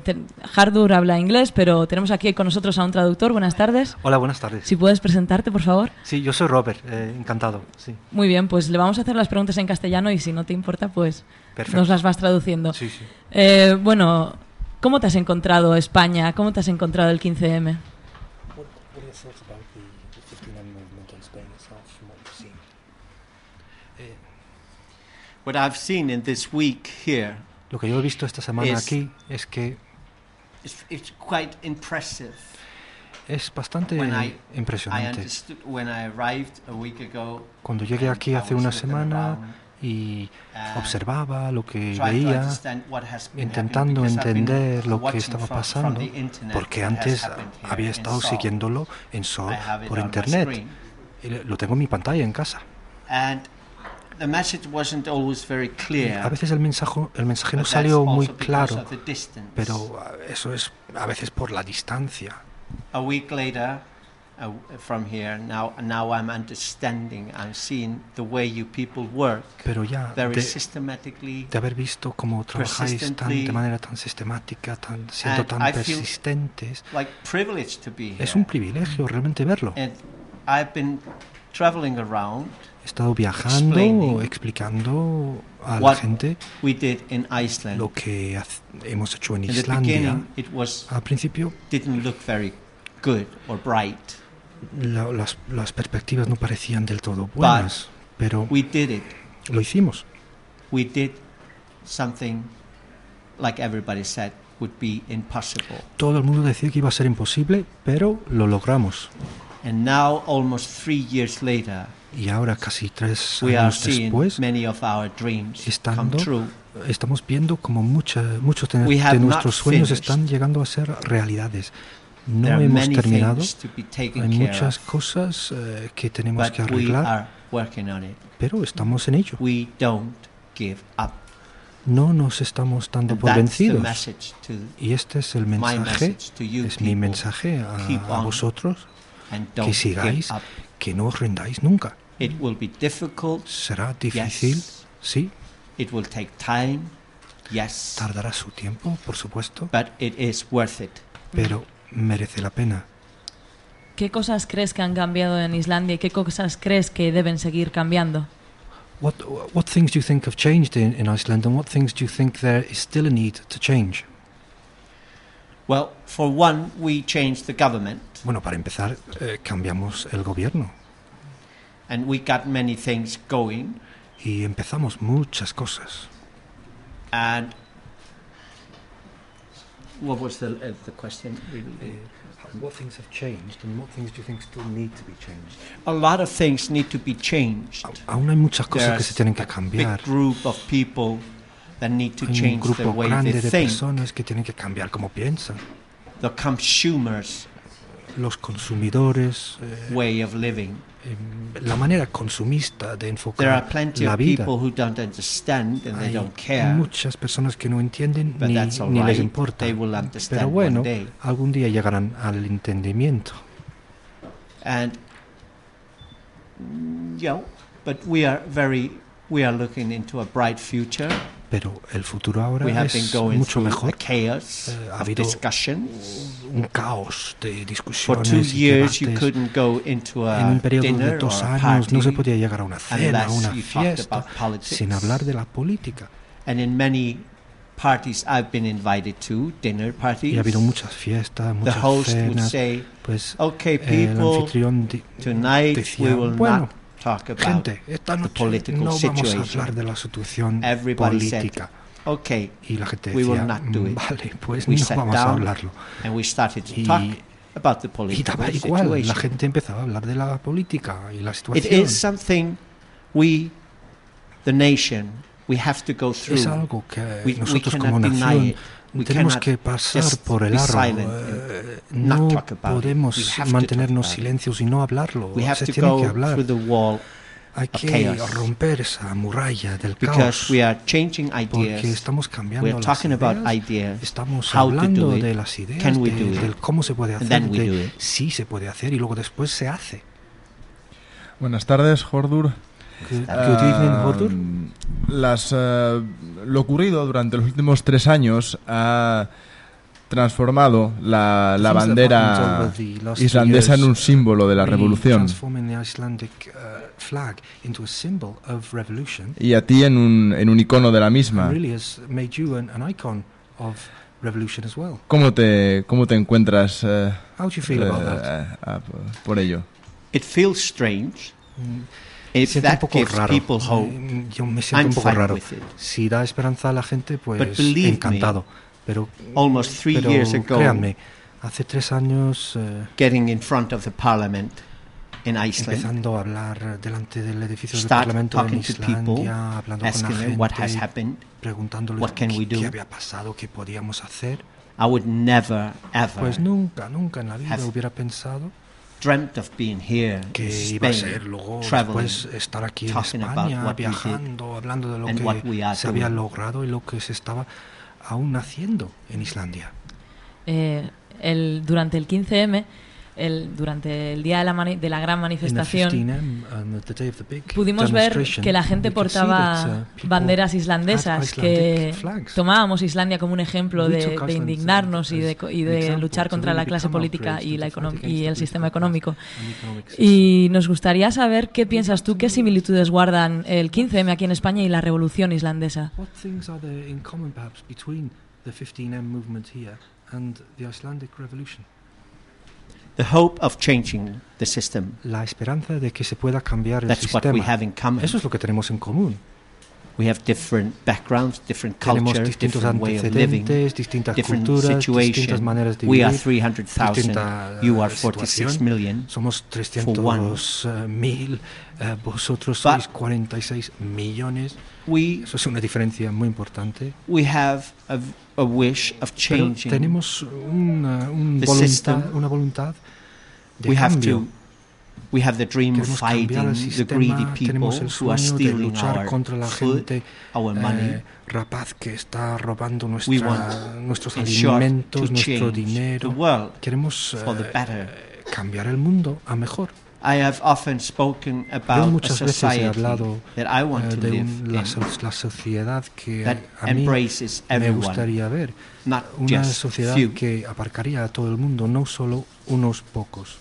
Hardur habla inglés, pero tenemos aquí con nosotros a un traductor. Buenas tardes. Hola, buenas tardes. Si puedes presentarte, por favor. Sí, yo soy Robert, eh, encantado. Sí. Muy bien, pues le vamos a hacer las preguntas en castellano y si no te importa, pues nos las vas traduciendo. Sí, sí. Eh, bueno, ¿cómo te has encontrado España? ¿Cómo te has encontrado el 15M? What I've seen in this week here lo que yo he visto esta semana aquí es que es bastante impresionante. Cuando llegué aquí hace una semana y observaba lo que veía, intentando entender lo que estaba pasando, porque antes había estado siguiéndolo en Sol por Internet. lo tengo en mi pantalla en casa. A veces el mensaje, el mensaje no salió muy claro, pero eso es a veces por la distancia. A week later, from here, now, now I'm understanding, I'm seeing the way you people work. Pero ya de, de haber visto cómo trabajáis tan, de manera tan sistemática, tan, siendo tan persistentes, like privileged to be here. es un privilegio realmente verlo. And I've been traveling around He estado viajando, explicando a la gente lo que hemos hecho en Islandia. Al principio, las, las, perspectivas no parecían del todo buenas, pero lo hicimos. Todo el mundo decía que iba a ser imposible, pero lo logramos. And now, almost three years later, y ahora, casi tres años después, estando, estamos viendo como mucha, muchos de, de nuestros sueños están llegando a ser realidades. No hemos terminado. Hay muchas cosas uh, que tenemos que arreglar, pero estamos en ello. No nos estamos dando por vencidos. Y este es el mensaje, es mi mensaje a, a vosotros, que sigáis, que no os rindáis nunca. It will be difficult. Será difícil, yes. sí. It will take time. Yes. Tardará su tiempo, por supuesto. But it is worth it. Pero merece la pena. ¿Qué cosas crees que han cambiado en Islandia y qué cosas crees que deben seguir cambiando? What what things do you think have changed in, in Iceland and what things do you think there is still a need to change? Well, for one, we changed the government. Bueno, para empezar, eh, cambiamos el gobierno. And we got many things going. Y empezamos muchas cosas. And what was the, uh, the question? Really? Uh, what things have changed and what things do you think still need to be changed? A lot of things need to be changed. aún hay muchas cosas There's que se tienen que cambiar. Big group of people that need to hay change un grupo the way grande they de think. personas que tienen que cambiar cómo piensan. the consumers los consumidores eh, way of living la manera consumista de enfocar There are plenty la of vida. people who don't understand and they Hay don't care. muchas personas que no entienden But ni, ni les importa. They will understand Pero bueno, one day. algún día llegarán al entendimiento. And mm, you know, but we are very we are looking into a bright future. Pero el futuro ahora We have been es going mucho mejor. the chaos Eh, ha of habido discussions. un caos de For discusiones two y years, you debates. couldn't go into En a un periodo de dos años no se podía llegar a una cena, a una fiesta, sin hablar de la política. And in many parties I've been invited to, dinner parties, Y ha habido muchas fiestas, the muchas host would cenas. say, Pues "Okay, el people, tonight decía, we will bueno, not gente, esta noche no vamos a situation." hablar de la situación Everybody said, política. Okay, Y la gente we will decía, not do it. vale, pues We no vamos a hablarlo. and we started to Y- talk about the Y daba igual, la situation. gente empezaba a hablar de la política y la It situación. is something we, the nation, we have to go through. Es algo que We- nosotros como nación it. Tenemos que pasar por el aro. eh, no podemos have to mantenernos silencios y no hablarlo. We have Se to tiene que hablar. through the wall Hay que chaos. romper esa muralla del because caos. we are changing Porque ideas. estamos cambiando We are las talking about ideas. Estamos hablando do it, de las ideas, can we de- do it, del cómo se puede hacer, de do it. sí se puede hacer y luego después se hace. Buenas tardes, Hordur. Ah. Las, eh, lo ocurrido durante los últimos tres años ha transformado la, la bandera islandesa en un símbolo de la revolución uh, revolution y a ti en un, en un icono de la misma. ¿Cómo te, cómo te encuentras eh, eh, that? a- por ello? It feels strange. Mm, If siento un poco gives raro. people hope, Yo me siento I'm un poco raro. Si da esperanza a la gente, pues believe me, encantado. Pero, Almost three pero years ago, créanme, hace tres años eh, getting in front of the parliament in Iceland, empezando a hablar delante del edificio del Parlamento en Islandia, hablando con la them what has gente, happened, what can qué, we do? qué había pasado, qué podíamos hacer. I would never, ever Pues nunca, nunca en la vida hubiera pensado dreamt of being here que in iba a Spain, ser luego traveling, después estar aquí en talking about España, what we did viajando, hablando de lo and what we que se había logrado y lo que se estaba aún haciendo en Islandia. Eh, el, durante el 15M, el, durante el día de la, mani- de la gran manifestación, 15M, on the day of the big pudimos ver que la gente portaba that, uh, banderas islandesas, que tomábamos Islandia como un ejemplo de, indignarnos y de, y luchar contra la clase política y, la y el sistema económico. Y nos gustaría saber qué piensas tú, qué similitudes guardan el 15M aquí en España y la revolución islandesa. What things are there in common perhaps between the 15M movement here and the Icelandic revolution? The hope of changing the system. La esperanza de que se pueda cambiar el That's what we sistema. have in common. Eso es lo que tenemos en común. We have different backgrounds, different Tenemos cultures, distintos different way of living, antecedentes, distintas different culturas, distintas maneras de We are vivir. 300,000. distinta, You are eh, 46 situación. million. Somos for one. 300 mil, eh, vosotros sois 46 millones. We Eso es una diferencia muy importante. we have a, a wish of Pero changing. tenemos una, un voluntad, una voluntad we have to. We have the dream of fighting the greedy people who are stealing our contra la food, gente our eh, money. rapaz que está robando We want, nuestros alimentos, nuestro dinero. the world Queremos for the eh, better. cambiar el mundo a mejor. I have often spoken Yo about a veces he society hablado that I want eh, to de live un- la, in so- la sociedad que that a mí embraces me everyone, gustaría ver. not Una sociedad few. que aparcaría a todo el mundo, no solo unos pocos.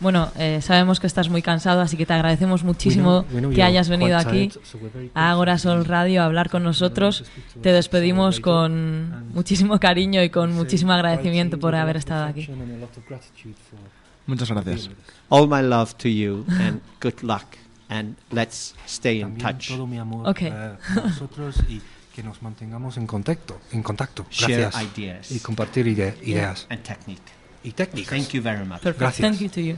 Bueno, eh, sabemos que estás muy cansado, así que te agradecemos muchísimo We know- we know que hayas venido aquí tired, so a Agora Sol Radio a hablar con nosotros. Te despedimos con muchísimo cariño y con muchísimo agradecimiento por haber estado aquí. Muchas gracias. All my love to you and good luck and let's stay in touch. todo mi amor Ok. eh, y que nos mantengamos en contacto, en contacto. Share Gracias. ideas Y compartir ide- ideas and technique. Y técnicas. Thank you very much. Perfect. Gracias. Thank you to you.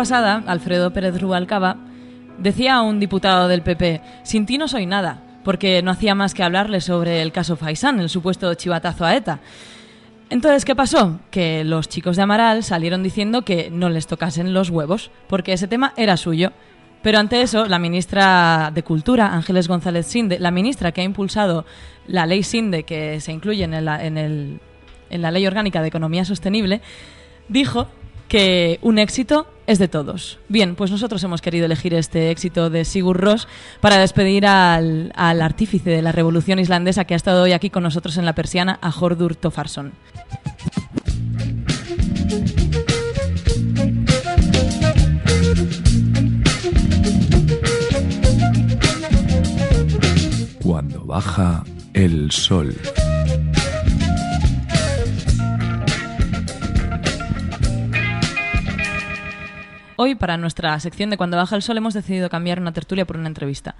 Pasada, Alfredo Pérez Rubalcaba decía a un diputado del PP, sin ti no soy nada, porque no hacía más que hablarle sobre el caso Faisán, el supuesto chivatazo a ETA. Entonces, ¿qué pasó? Que los chicos de Amaral salieron diciendo que no les tocasen los huevos, porque ese tema era suyo. Pero ante eso, la ministra de Cultura, Ángeles González Sinde, la ministra que ha impulsado la ley Sinde, que se incluye en, en la ley orgánica de economía sostenible, dijo que un éxito es de todos. Bien, pues nosotros hemos querido elegir este éxito de Sigur Ross para despedir al, artífice de la revolución islandesa que ha estado hoy aquí con nosotros en la persiana, a Hordur Tofarsson. Cuando baja el sol. Hoy, para nuestra sección de Cuando baja el sol, hemos decidido cambiar una tertulia por una entrevista.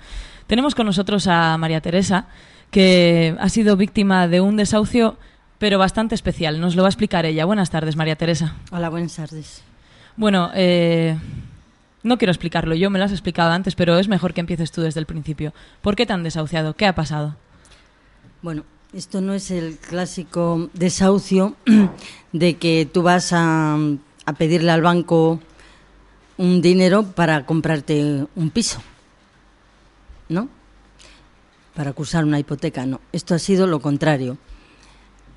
Tenemos con nosotros a María Teresa, que ha sido víctima de un desahucio, pero bastante especial. Nos lo va a explicar ella. Buenas tardes, María Teresa. Hola, buenas tardes. Bueno, eh, no quiero explicarlo, yo me lo has explicado antes, pero es mejor que empieces tú desde el principio. ¿Por qué te han desahuciado? ¿Qué ha pasado? Bueno, esto no es el clásico desahucio de que tú vas a, a pedirle al banco un dinero para comprarte un piso, ¿no? Para cursar una hipoteca, no. Esto ha sido lo contrario.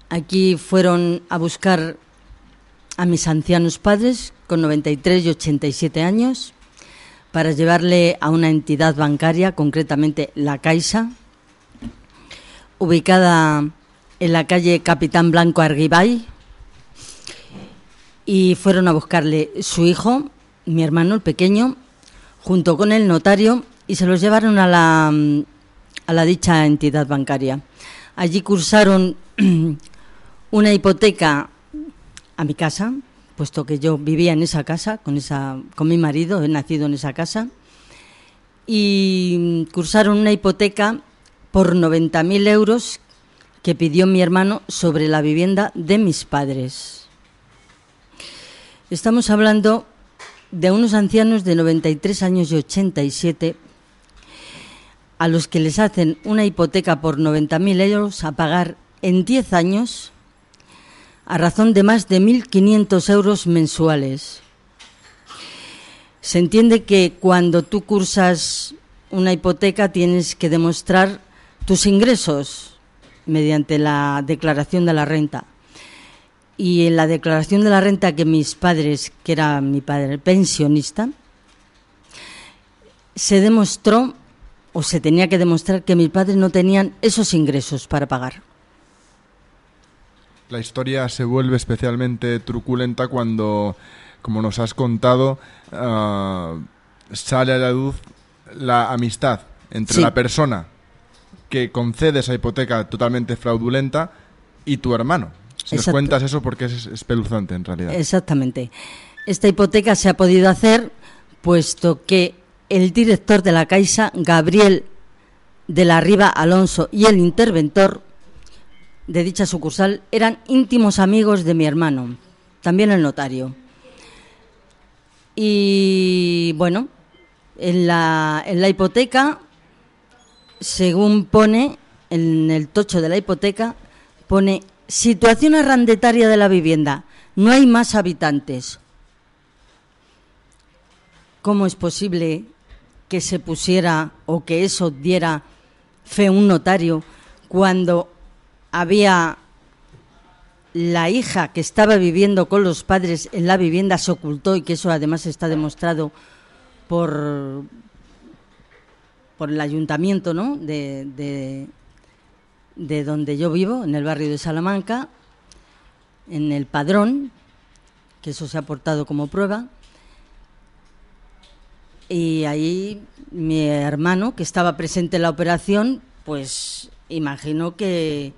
Aquí fueron a buscar a mis ancianos padres con 93 y 87 años para llevarle a una entidad bancaria, concretamente la Caixa, ubicada en la calle Capitán Blanco Arguibay, y fueron a buscarle su hijo, mi hermano, el pequeño, junto con el notario, y se los llevaron a la, a la dicha entidad bancaria. Allí cursaron una hipoteca a mi casa, puesto que yo vivía en esa casa con, esa, con mi marido, he nacido en esa casa, y cursaron una hipoteca por 90.000 euros que pidió mi hermano sobre la vivienda de mis padres. Estamos hablando de unos ancianos de 93 años y 87 a los que les hacen una hipoteca por 90.000 euros a pagar en 10 años a razón de más de 1.500 euros mensuales. Se entiende que cuando tú cursas una hipoteca tienes que demostrar tus ingresos mediante la declaración de la renta y en la declaración de la renta que mis padres, que era mi padre pensionista, se demostró o se tenía que demostrar que mis padres no tenían esos ingresos para pagar. La historia se vuelve especialmente truculenta cuando, como nos has contado, ah, sale a la luz la amistad entre la persona que concede esa hipoteca totalmente fraudulenta y tu hermano. Si nos cuentas eso porque es espeluzante en realidad. Exactamente. Esta hipoteca se ha podido hacer puesto que el director de la Caixa, Gabriel de la Riva Alonso, y el interventor de dicha sucursal eran íntimos amigos de mi hermano, también el notario. Y bueno, en la, en la hipoteca, según pone en el tocho de la hipoteca, pone Situación arrendataria de la vivienda. No hay más habitantes. ¿Cómo es posible que se pusiera o que eso diera fe un notario cuando había la hija que estaba viviendo con los padres en la vivienda se ocultó y que eso además está demostrado por, por el ayuntamiento ¿no? de, de donde yo vivo, en el barrio de Salamanca, en el padrón, que eso se ha aportado como prueba. Y ahí mi hermano, que estaba presente en la operación, pues imagino que,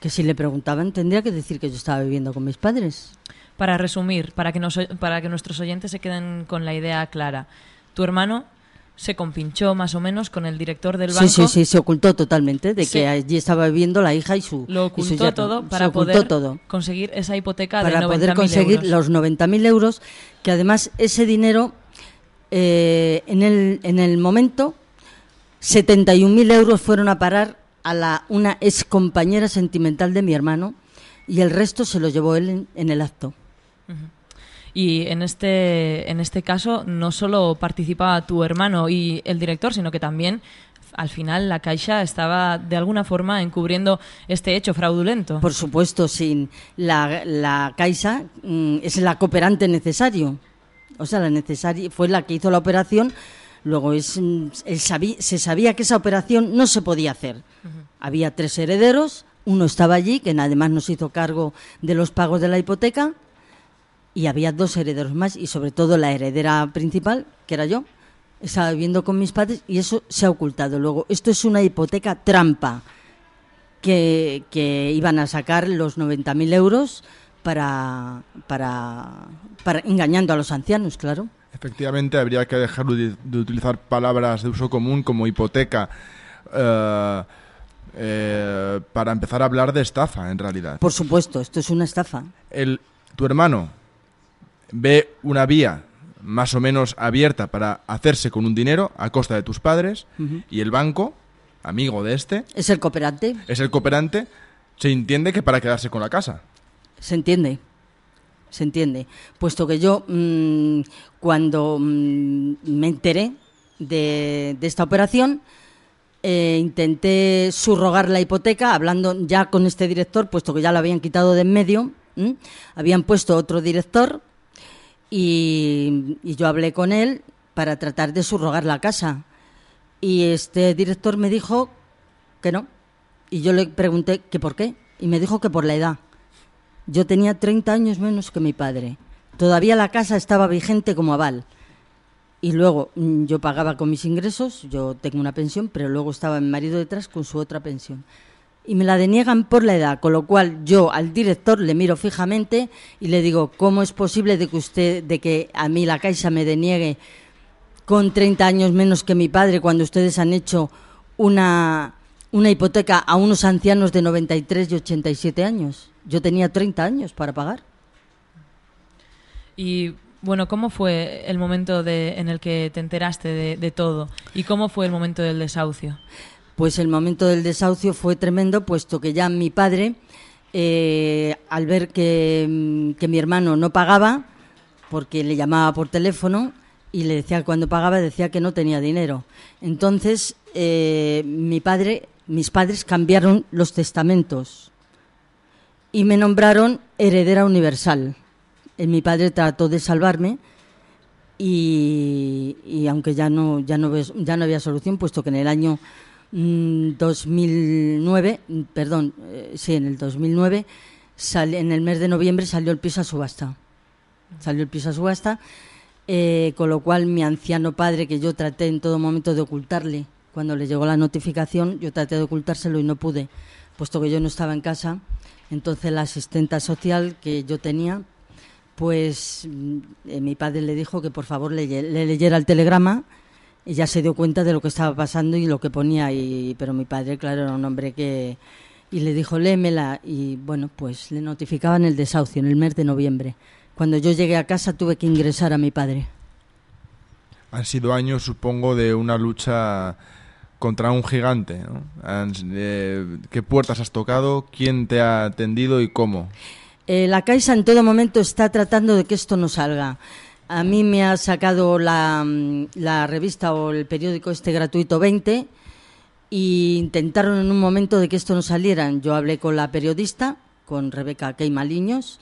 que si le preguntaban tendría que decir que yo estaba viviendo con mis padres. Para resumir, para que, para que nuestros oyentes se queden con la idea clara, tu hermano se compinchó más o menos con el director del banco. Sí, sí, sí, se ocultó totalmente de que allí estaba viviendo la hija y su Lo ocultó todo para poder conseguir esa hipoteca para de 90.000 poder conseguir los 90.000 euros, que además ese dinero eh, en, el, en el momento 71.000 euros fueron a parar a la, una ex compañera sentimental de mi hermano y el resto se lo llevó él en, el acto. Y en este, en este caso no solo participaba tu hermano y el director, sino que también al final la Caixa estaba de alguna forma encubriendo este hecho fraudulento. Por supuesto, sin la, la Caixa mm, es la cooperante necesario. O sea, la necesaria fue la que hizo la operación. Luego es, mm, se sabía que esa operación no se podía hacer. Había tres herederos, uno estaba allí, que además nos hizo cargo de los pagos de la hipoteca, y había dos herederos más y sobre todo la heredera principal, que era yo, estaba viviendo con mis padres y eso se ha ocultado. Luego, esto es una hipoteca trampa que, que iban a sacar los 90.000 euros para, para, para engañando a los ancianos, claro. Efectivamente, habría que dejar de, utilizar palabras de uso común como hipoteca. Eh, eh, para empezar a hablar de estafa, en realidad. Por supuesto, esto es una estafa. El, tu hermano ve una vía más o menos abierta para hacerse con un dinero a costa de tus padres y el banco, amigo de este... Es el cooperante. Es el cooperante, se entiende que para quedarse con la casa. Se entiende, se entiende. Puesto que yo, mm, cuando mm, me enteré de, esta operación, eh, intenté subrogar la hipoteca, hablando ya con este director, puesto que ya lo habían quitado de en medio. Habían puesto otro director y, yo hablé con él para tratar de subrogar la casa. Y este director me dijo que no. Y yo le pregunté que por qué. Y me dijo que por la edad. Yo tenía 30 años menos que mi padre. Todavía la casa estaba vigente como aval. Y luego mm, yo pagaba con mis ingresos, yo tengo una pensión, pero luego estaba mi marido detrás con su otra pensión y me la deniegan por la edad, con lo cual yo al director le miro fijamente y le digo, ¿cómo es posible de que usted, de que a mí la Caixa me deniegue con 30 años menos que mi padre cuando ustedes han hecho una, una hipoteca a unos ancianos de 93 y 87 años? Yo tenía 30 años para pagar. Y bueno, ¿cómo fue el momento de, en el que te enteraste de, de todo? ¿Y cómo fue el momento del desahucio? Pues el momento del desahucio fue tremendo, puesto que ya mi padre, eh, al ver mm, que, mi hermano no pagaba, porque le llamaba por teléfono y le decía cuando pagaba, decía que no tenía dinero. Entonces, eh, mi padre, mis padres cambiaron los testamentos y me nombraron heredera universal. Eh, mi padre trató de salvarme y, aunque ya no, ya, no, ya no había solución, puesto que en el año 2009, mm, perdón, eh, sí, en el 2009, en el mes de noviembre salió el piso a subasta. Salió el piso a subasta, eh, con lo cual mi anciano padre, que yo traté en todo momento de ocultarle, cuando le llegó la notificación, yo traté de ocultárselo y no pude, puesto que yo no estaba en casa. Entonces la asistenta social que yo tenía, pues mm, eh, mi padre le dijo que por favor le leyera el telegrama y ya se dio cuenta de lo que estaba pasando y lo que ponía. Y, pero mi padre, claro, era un hombre que... Y le dijo, léemela. Y bueno, pues le notificaban el desahucio en el mes de noviembre. Cuando yo llegué a casa tuve que ingresar a mi padre. Han sido años, supongo, de una lucha contra un gigante. ¿no? Eh, ¿Qué puertas has tocado? ¿Quién te ha atendido y cómo? Eh, la Caixa en todo momento está tratando de que esto no salga. A mí me ha sacado la, la revista o el periódico este gratuito 20 y intentaron en un momento de que esto no saliera. Yo hablé con la periodista, con Rebeca Queimaliños,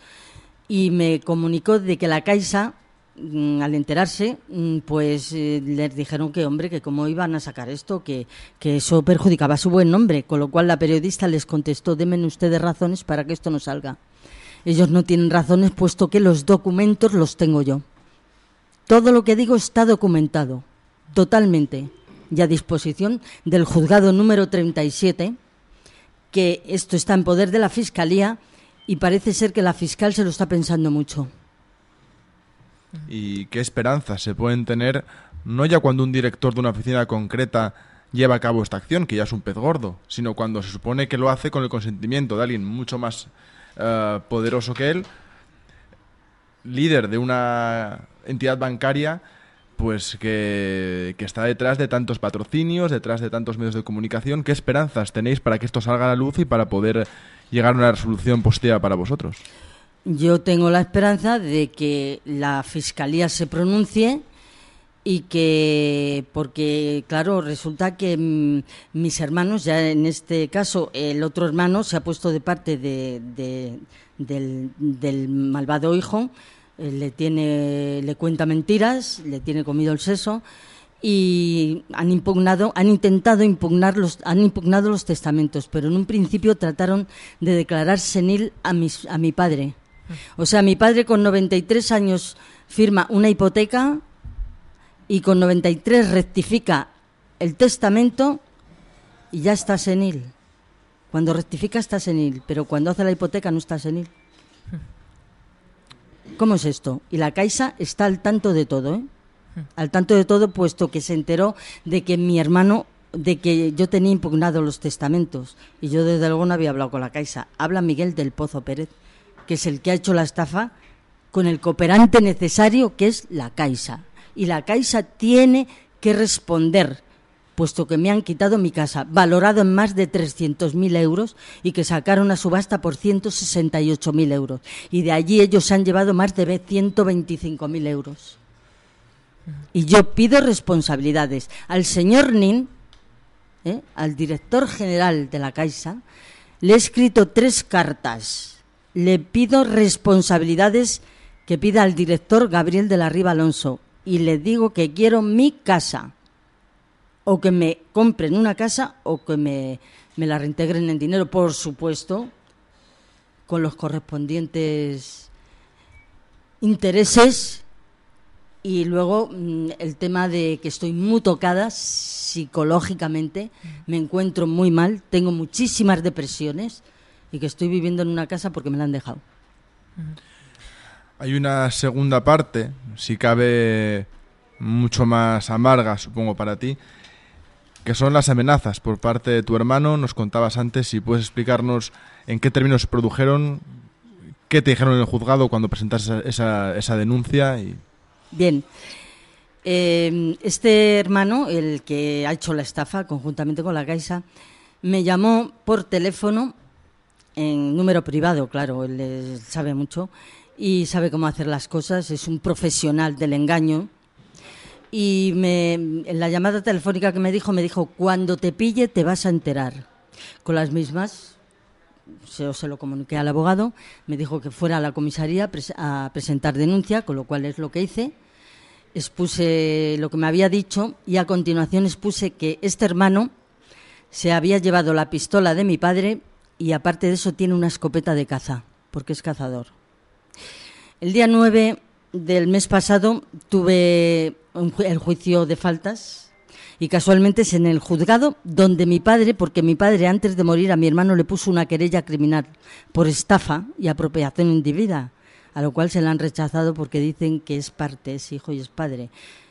y me comunicó de que la Caixa, mm, al enterarse, mm, pues eh, les dijeron que, hombre, que cómo iban a sacar esto, que, que eso perjudicaba su buen nombre. Con lo cual la periodista les contestó, denme ustedes razones para que esto no salga. Ellos no tienen razones puesto que los documentos los tengo yo. Todo lo que digo está documentado, totalmente, y a disposición del juzgado número 37, que esto está en poder de la Fiscalía y parece ser que la fiscal se lo está pensando mucho. ¿Y qué esperanzas se pueden tener no ya cuando un director de una oficina concreta lleva a cabo esta acción, que ya es un pez gordo, sino cuando se supone que lo hace con el consentimiento de alguien mucho más eh, poderoso que él, líder de una entidad bancaria, pues que, que, está detrás de tantos patrocinios, detrás de tantos medios de comunicación. ¿Qué esperanzas tenéis para que esto salga a la luz y para poder llegar a una resolución positiva para vosotros? Yo tengo la esperanza de que la Fiscalía se pronuncie y que, porque claro, resulta que mm, mis hermanos, ya en este caso el otro hermano se ha puesto de parte de, del, del, malvado hijo, le, tiene, le cuenta mentiras, le tiene comido el seso y han impugnado, han intentado impugnar los, han impugnado los testamentos, pero en un principio trataron de declarar senil a, mis, a mi padre. O sea, mi padre con 93 años firma una hipoteca y con 93 rectifica el testamento y ya está senil. Cuando rectifica está senil, pero cuando hace la hipoteca no está senil. ¿Cómo es esto? Y la Caixa está al tanto de todo, ¿eh? Al tanto de todo, puesto que se enteró de que mi hermano, de que yo tenía impugnado los testamentos. Y yo desde luego no había hablado con la Caixa. Habla Miguel del Pozo Pérez, que es el que ha hecho la estafa con el cooperante necesario, que es la Caixa y la Caixa tiene que responder, puesto que me han quitado mi casa, valorado en más de 300.000 euros y que sacaron a subasta por 168.000 euros. Y de allí ellos se han llevado más de 125.000 euros. Y yo pido responsabilidades al señor Nin, ¿eh? al director general de la Caixa, le he escrito tres cartas. Le pido responsabilidades que pida al director Gabriel de la Riva Alonso, y le digo que quiero mi casa. O que me compren una casa o que me, la reintegren en dinero, por supuesto, con los correspondientes intereses. Y luego mm, el tema de que estoy muy tocada psicológicamente, me encuentro muy mal, tengo muchísimas depresiones y que estoy viviendo en una casa porque me la han dejado. Hay una segunda parte, si cabe mucho más amarga, supongo, para ti, que son las amenazas por parte de tu hermano. Nos contabas antes, si puedes explicarnos en qué términos se produjeron, qué te dijeron en el juzgado cuando presentaste esa, esa denuncia. Y... Bien. Eh, este hermano, el que ha hecho la estafa conjuntamente con la Caixa, me llamó por teléfono en número privado, claro, él sabe mucho, y sabe cómo hacer las cosas, es un profesional del engaño. Y me, en la llamada telefónica que me dijo, me dijo, cuando te pille te vas a enterar. Con las mismas, se, se lo comuniqué al abogado, me dijo que fuera a la comisaría a presentar denuncia, con lo cual es lo que hice. Expuse lo que me había dicho y a continuación expuse que este hermano se había llevado la pistola de mi padre y aparte de eso tiene una escopeta de caza, porque es cazador. El día 9 del mes pasado tuve el juicio de faltas y casualmente es en el juzgado donde mi padre, porque mi padre antes de morir a mi hermano le puso una querella criminal por estafa y apropiación indebida, a lo cual se la han rechazado porque dicen que es parte, es hijo y es padre.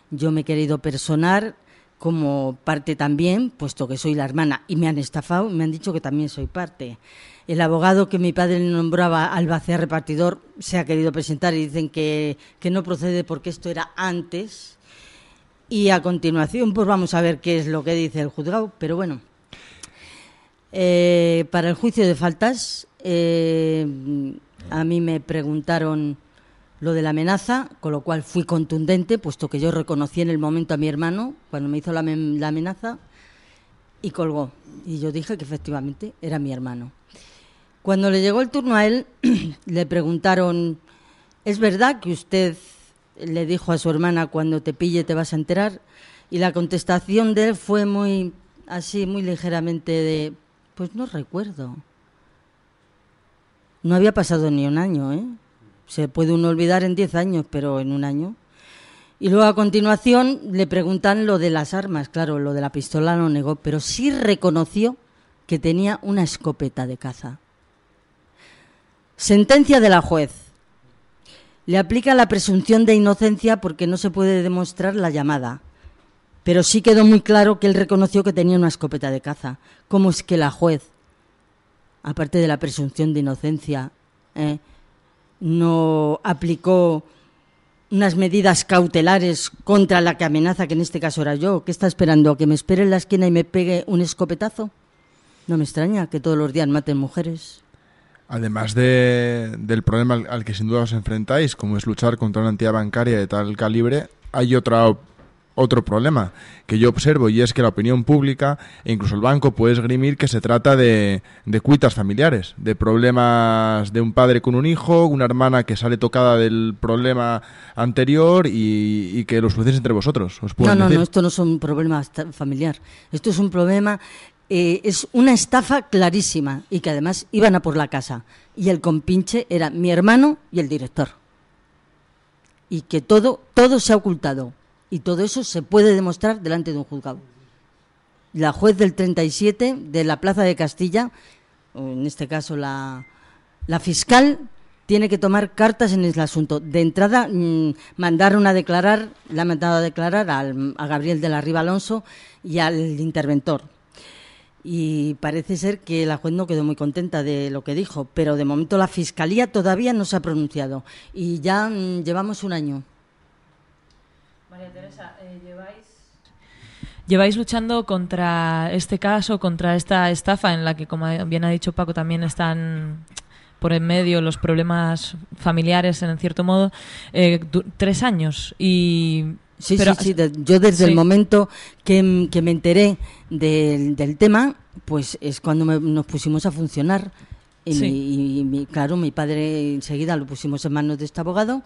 Yo me he querido personar como parte también, puesto que soy la hermana y me han estafado, me han dicho que también soy parte. El abogado que mi padre nombraba albacea repartidor se ha querido presentar y dicen que, no procede porque esto era antes. Y a continuación, pues vamos a ver qué es lo que dice el juzgado. Pero bueno, eh, para el juicio de faltas, eh, a mí me preguntaron lo de la amenaza, con lo cual fui contundente, puesto que yo reconocí en el momento a mi hermano cuando me hizo la amenaza y colgó. Y yo dije que efectivamente era mi hermano. Cuando le llegó el turno a él, le preguntaron, ¿es verdad que usted le dijo a su hermana, cuando te pille te vas a enterar? Y la contestación de él fue muy así, muy ligeramente de, pues no recuerdo. No había pasado ni un año, ¿eh? Se puede uno olvidar en diez años, pero en un año. Y luego a continuación le preguntan lo de las armas. Claro, lo de la pistola no negó, pero sí reconoció que tenía una escopeta de caza. Sentencia de la juez. Le aplica la presunción de inocencia porque no se puede demostrar la llamada. Pero sí quedó muy claro que él reconoció que tenía una escopeta de caza. ¿Cómo es que la juez, aparte de la presunción de inocencia, eh, no aplicó unas medidas cautelares contra la que amenaza, que en este caso era yo? ¿Qué está esperando? ¿Que me espere en la esquina y me pegue un escopetazo? No me extraña que todos los días maten mujeres. Además de, del problema al, que sin duda os enfrentáis, como es luchar contra una entidad bancaria de tal calibre, hay otra otro problema que yo observo y es que la opinión pública e incluso el banco puede esgrimir que se trata de, de cuitas familiares, de problemas de un padre con un hijo, una hermana que sale tocada del problema anterior y, que los jueces entre vosotros. no, no, no, esto no es un problema familiar. Esto es un problema eh, es una estafa clarísima y que además iban a por la casa. Y el compinche era mi hermano y el director. Y que todo, todo se ha ocultado. Y todo eso se puede demostrar delante de un juzgado. La juez del 37 de la Plaza de Castilla, en este caso la, fiscal, tiene que tomar cartas en el asunto. De entrada, mm, mandaron a declarar, la ha mandado a declarar a Gabriel de la Riva Alonso y al interventor y parece ser que la juez no quedó muy contenta de lo que dijo, pero de momento la Fiscalía todavía no se ha pronunciado y ya mm, llevamos un año. María Teresa, eh, lleváis... Lleváis luchando contra este caso, contra esta estafa en la que, como bien ha dicho Paco, también están por en medio los problemas familiares, en cierto modo, eh, tres años. Y Sí, sí, sí. yo desde el momento que, me enteré del, tema, pues es cuando nos pusimos a funcionar. Y, claro, mi padre enseguida lo pusimos en manos de este abogado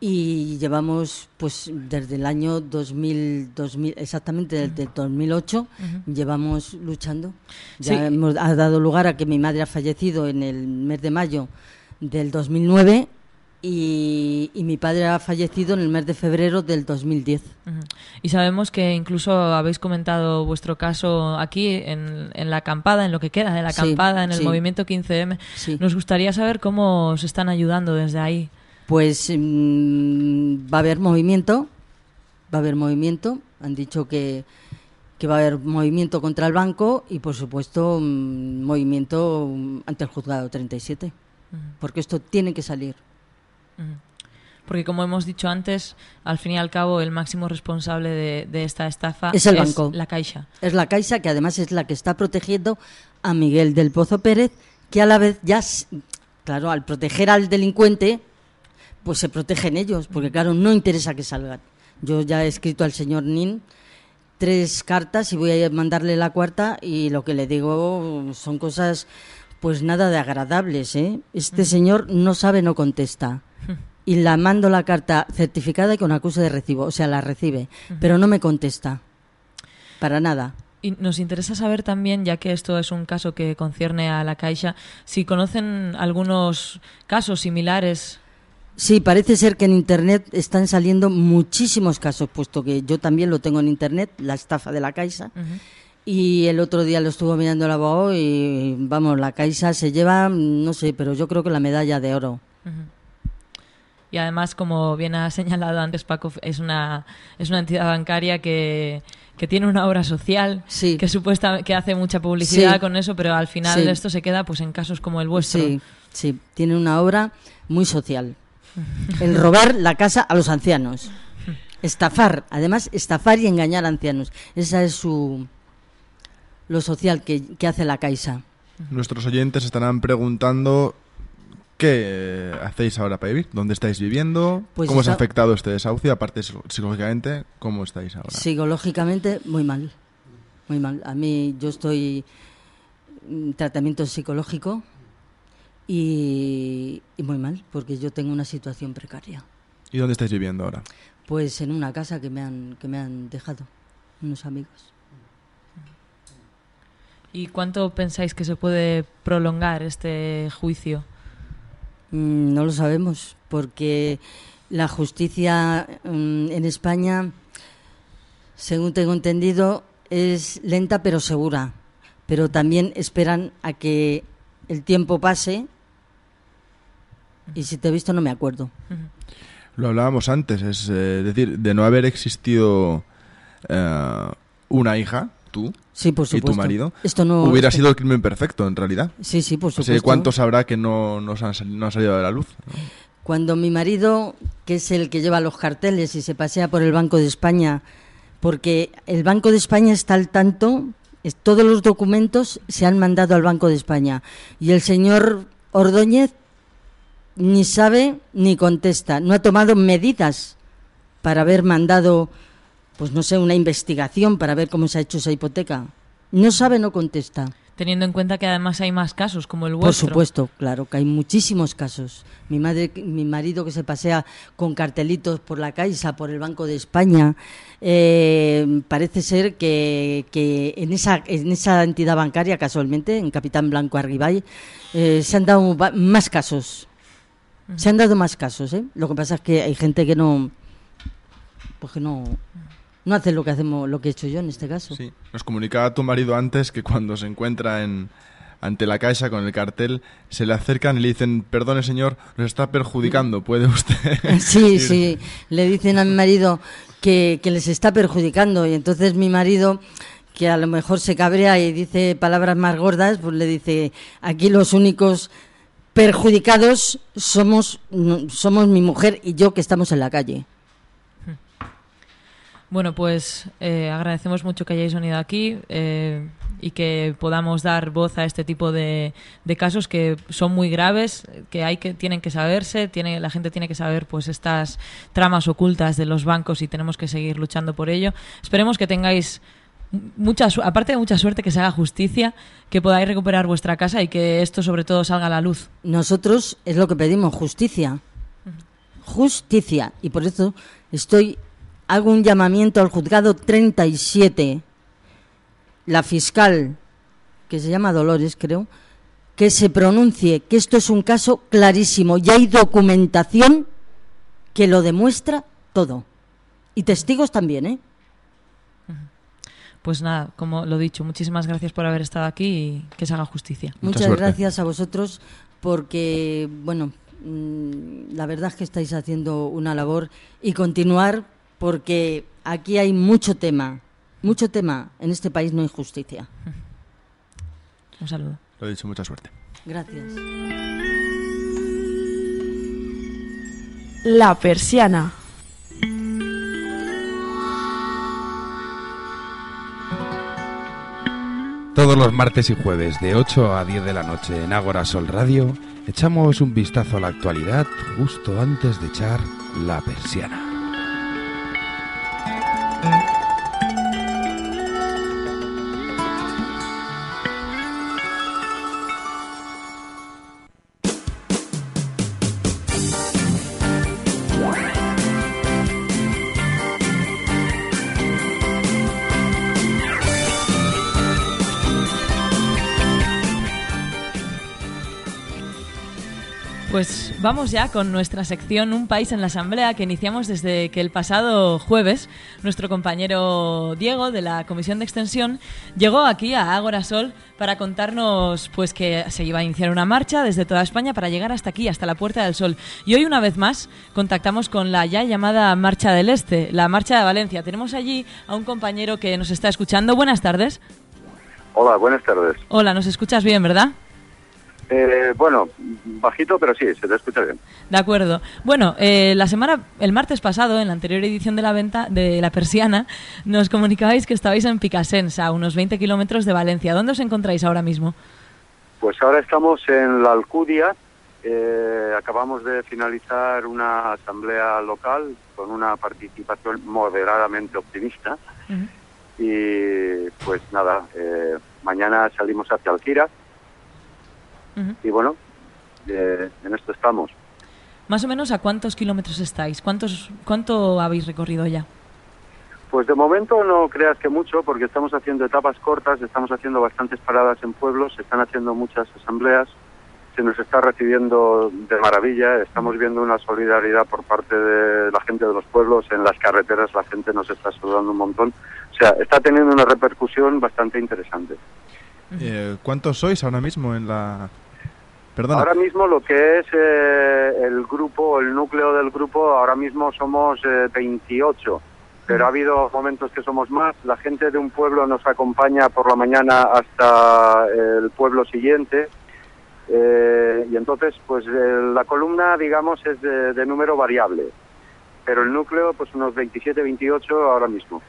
y llevamos, pues desde el año 2000, 2000 exactamente desde el 2008, llevamos luchando. Ya hemos, ha dado lugar a que mi madre ha fallecido en el mes de mayo del 2009 y, mi padre ha fallecido en el mes de febrero del 2010. Y sabemos que incluso habéis comentado vuestro caso aquí en, en la acampada, en lo que queda de la acampada, en el movimiento 15M. Nos gustaría saber cómo os están ayudando desde ahí. Pues mm, va a haber movimiento, va a haber movimiento. Han dicho que, que va a haber movimiento contra el banco y, por supuesto, mm, movimiento ante el juzgado 37. Porque esto tiene que salir. Porque como hemos dicho antes, al fin y al cabo el máximo responsable de, esta estafa es el banco. la Caixa. Es la Caixa que además es la que está protegiendo a Miguel del Pozo Pérez, que a la vez ya, claro, al proteger al delincuente, pues se protegen ellos, porque claro, no interesa que salgan. Yo ya he escrito al señor Nin tres cartas y voy a mandarle la cuarta y lo que le digo son cosas pues nada de agradables, ¿eh? Este señor no sabe, no contesta y la mando la carta certificada y con acuse de recibo, o sea, la recibe, pero no me contesta. Para nada. Y nos interesa saber también, ya que esto es un caso que concierne a la Caixa, si conocen algunos casos similares. Sí, parece ser que en Internet están saliendo muchísimos casos, puesto que yo también lo tengo en Internet, la estafa de la Caixa. Y el otro día lo estuvo mirando el abogado y, vamos, la Caixa se lleva, no sé, pero yo creo que la medalla de oro y además, como bien ha señalado antes Paco, es una, es una entidad bancaria que, que tiene una obra social, que supuesta, que hace mucha publicidad con eso, pero al final esto se queda pues en casos como el vuestro. Sí, sí, tiene una obra muy social. El robar la casa a los ancianos. Estafar, además estafar y engañar a ancianos. Esa es su lo social que, que hace la Caixa. Nuestros oyentes estarán preguntando ¿Qué hacéis ahora para vivir? ¿Dónde estáis viviendo? Pues ¿Cómo os ha afectado este desahucio? Aparte, psicológicamente, ¿cómo estáis ahora? Psicológicamente, muy mal. Muy mal. A mí, yo estoy en tratamiento psicológico y, muy mal, porque yo tengo una situación precaria. ¿Y dónde estáis viviendo ahora? Pues en una casa que me han, que me han dejado unos amigos. ¿Y cuánto pensáis que se puede prolongar este juicio? Mm, no lo sabemos, porque la justicia mm, en España, según tengo entendido, es lenta pero segura. Pero también esperan a que el tiempo pase. Y si te he visto, no me acuerdo. Lo hablábamos antes, es eh, decir, de no haber existido una hija, tú, sí, por y tu marido, Esto no, hubiera sido el crimen perfecto, en realidad. Sí, sí, por supuesto. ¿Cuánto sabrá que no, no, ha salido de la luz? Cuando mi marido, que es el que lleva los carteles y se pasea por el Banco de España, porque el Banco de España está al tanto, todos los documentos se han mandado al Banco de España. Y el señor Ordóñez ni sabe ni contesta. No ha tomado medidas para haber mandado pues no sé, una investigación para ver cómo se ha hecho esa hipoteca. No sabe, no contesta. Teniendo en cuenta que además hay más casos como el vuestro. Por supuesto, claro, que hay muchísimos casos. Mi madre, mi marido que se pasea con cartelitos por la Caixa, por el Banco de España, eh, parece ser que, que, en, esa, en esa entidad bancaria, casualmente, en Capitán Blanco Arribay, eh, se han dado más casos. Se han dado más casos, ¿eh? Lo que pasa es que hay gente que no, pues que no, no hace lo que hacemos, lo que he hecho yo en este caso. Sí, nos comunicaba tu marido antes que cuando se encuentra en, ante la caixa con el cartel, se le acercan y le dicen, perdone señor, nos está perjudicando, ¿puede usted? Sí, sí, le dicen a mi marido que, que, les está perjudicando y entonces mi marido, que a lo mejor se cabrea y dice palabras más gordas, pues le dice, aquí los únicos perjudicados somos, somos mi mujer y yo que estamos en la calle. Bueno, pues eh, agradecemos mucho que hayáis venido aquí eh, y que podamos dar voz a este tipo de, casos que son muy graves, que hay que tienen que saberse, tiene, la gente tiene que saber pues estas tramas ocultas de los bancos y tenemos que seguir luchando por ello. Esperemos que tengáis mucha aparte de mucha suerte que se haga justicia, que podáis recuperar vuestra casa y que esto sobre todo salga a la luz. Nosotros es lo que pedimos, justicia. Justicia y por eso estoy hago un llamamiento al juzgado 37, la fiscal, que se llama Dolores, creo, que se pronuncie que esto es un caso clarísimo y hay documentación que lo demuestra todo. Y testigos también, ¿eh? Pues nada, como lo dicho, muchísimas gracias por haber estado aquí y que se haga justicia. Muchas gracias a vosotros porque, bueno, mm, la verdad es que estáis haciendo una labor y continuar porque aquí hay mucho tema, mucho tema. En este país no hay justicia. Un saludo. Lo he dicho, mucha suerte. Gracias. La persiana. Todos los martes y jueves de 8 a 10 de la noche en Ágora Sol Radio echamos un vistazo a la actualidad justo antes de echar la persiana. Vamos ya con nuestra sección Un país en la Asamblea que iniciamos desde que el pasado jueves nuestro compañero Diego de la Comisión de Extensión llegó aquí a Ágora Sol para contarnos pues que se iba a iniciar una marcha desde toda España para llegar hasta aquí, hasta la Puerta del Sol. Y hoy una vez más contactamos con la ya llamada Marcha del Este, la Marcha de Valencia. Tenemos allí a un compañero que nos está escuchando. Buenas tardes. Hola, buenas tardes. Hola, nos escuchas bien, ¿verdad? Eh, bueno, bajito, pero sí, se te escucha bien. De acuerdo. Bueno, eh, la semana, el martes pasado, en la anterior edición de la venta de la persiana, nos comunicabais que estabais en Picasensa, a unos 20 kilómetros de Valencia. ¿Dónde os encontráis ahora mismo? Pues ahora estamos en la Alcudia. Eh, acabamos de finalizar una asamblea local con una participación moderadamente optimista. Y pues nada, mañana salimos hacia Alquira y bueno, eh, en esto estamos. Más o menos a cuántos kilómetros estáis? ¿Cuántos, ¿Cuánto habéis recorrido ya? Pues de momento no creas que mucho, porque estamos haciendo etapas cortas, estamos haciendo bastantes paradas en pueblos, se están haciendo muchas asambleas, se nos está recibiendo de maravilla, estamos viendo una solidaridad por parte de la gente de los pueblos, en las carreteras la gente nos está saludando un montón, o sea, está teniendo una repercusión bastante interesante. Eh, ¿Cuántos sois ahora mismo en la, Ahora mismo lo que es eh, el grupo, el núcleo del grupo, ahora mismo somos 28. pero ha habido momentos que somos más. La gente de un pueblo nos acompaña por la mañana hasta el pueblo siguiente. Eh, y entonces, pues eh, la columna, digamos, es de, número variable, pero el núcleo, pues unos 27, 28 ahora mismo.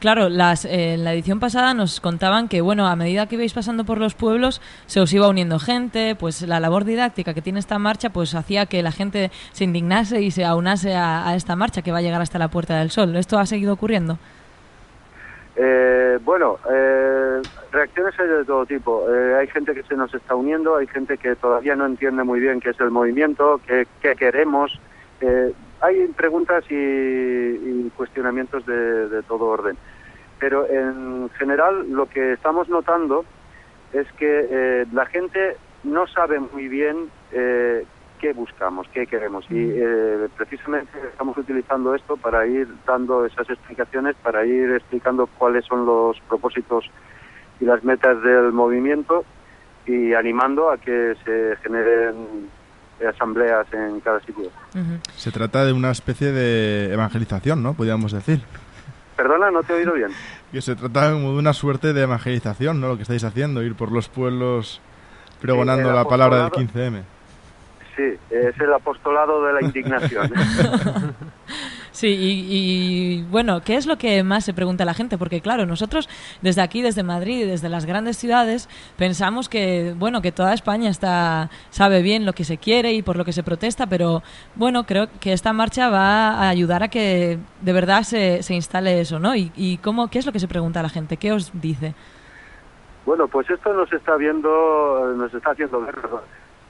Claro, las, eh, en la edición pasada nos contaban que, bueno, a medida que ibais pasando por los pueblos, se os iba uniendo gente, pues la labor didáctica que tiene esta marcha, pues hacía que la gente se indignase y se aunase a, esta marcha que va a llegar hasta la Puerta del Sol. ¿Esto ha seguido ocurriendo? Eh, bueno, eh, reacciones hay de todo tipo. hay gente que se nos está uniendo, hay gente que todavía no entiende muy bien qué es el movimiento, qué, qué queremos. Hay preguntas y, cuestionamientos de todo orden pero en general lo que estamos notando es que eh, la gente no sabe muy bien eh, qué buscamos, qué queremos. Y mm. eh, precisamente estamos utilizando esto para ir dando esas explicaciones, para ir explicando cuáles son los propósitos y las metas del movimiento y animando a que se generen asambleas en cada sitio. Se trata de una especie de evangelización, ¿no? Podríamos decir. Perdona, no te he oído bien. Que se trata como de una suerte de evangelización, ¿no? Lo que estáis haciendo, ir por los pueblos pregonando la palabra del 15M. Sí, es el apostolado de la indignación. Sí, y, bueno, ¿qué es lo que más se pregunta la gente? Porque claro, nosotros desde aquí, desde Madrid, desde las grandes ciudades, pensamos que bueno, que toda España está sabe bien lo que se quiere y por lo que se protesta, pero bueno, creo que esta marcha va a ayudar a que de verdad se, se instale eso, ¿no? Y, y cómo, ¿qué es lo que se pregunta la gente? ¿Qué os dice? Bueno, pues esto nos está viendo, nos está haciendo ver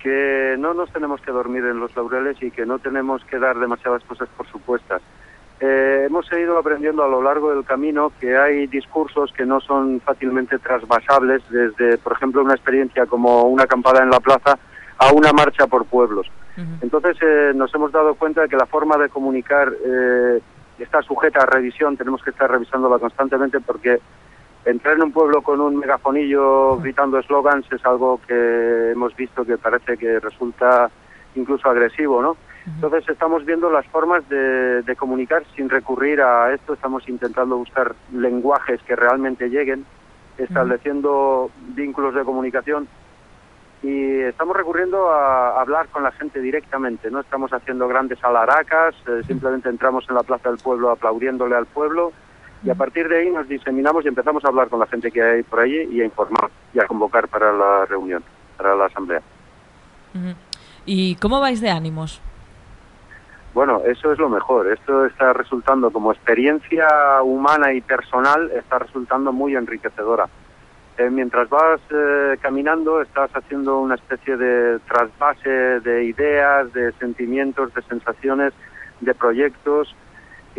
que no nos tenemos que dormir en los laureles y que no tenemos que dar demasiadas cosas por supuestas. Eh, hemos ido aprendiendo a lo largo del camino que hay discursos que no son fácilmente trasvasables desde, por ejemplo, una experiencia como una acampada en la plaza a una marcha por pueblos. Entonces eh, nos hemos dado cuenta de que la forma de comunicar eh, está sujeta a revisión, tenemos que estar revisándola constantemente porque entrar en un pueblo con un megafonillo gritando eslogans es algo que hemos visto que parece que resulta incluso agresivo, ¿no? Entonces estamos viendo las formas de, comunicar sin recurrir a esto, estamos intentando buscar lenguajes que realmente lleguen, estableciendo vínculos de comunicación y estamos recurriendo a hablar con la gente directamente, no estamos haciendo grandes alaracas, eh, simplemente entramos en la plaza del pueblo aplaudiéndole al pueblo y a partir de ahí nos diseminamos y empezamos a hablar con la gente que hay por allí y a informar y a convocar para la reunión, para la asamblea. ¿Y cómo vais de ánimos? Bueno, eso es lo mejor. Esto está resultando como experiencia humana y personal, está resultando muy enriquecedora. Eh, mientras vas eh, caminando, estás haciendo una especie de trasvase de ideas, de sentimientos, de sensaciones, de proyectos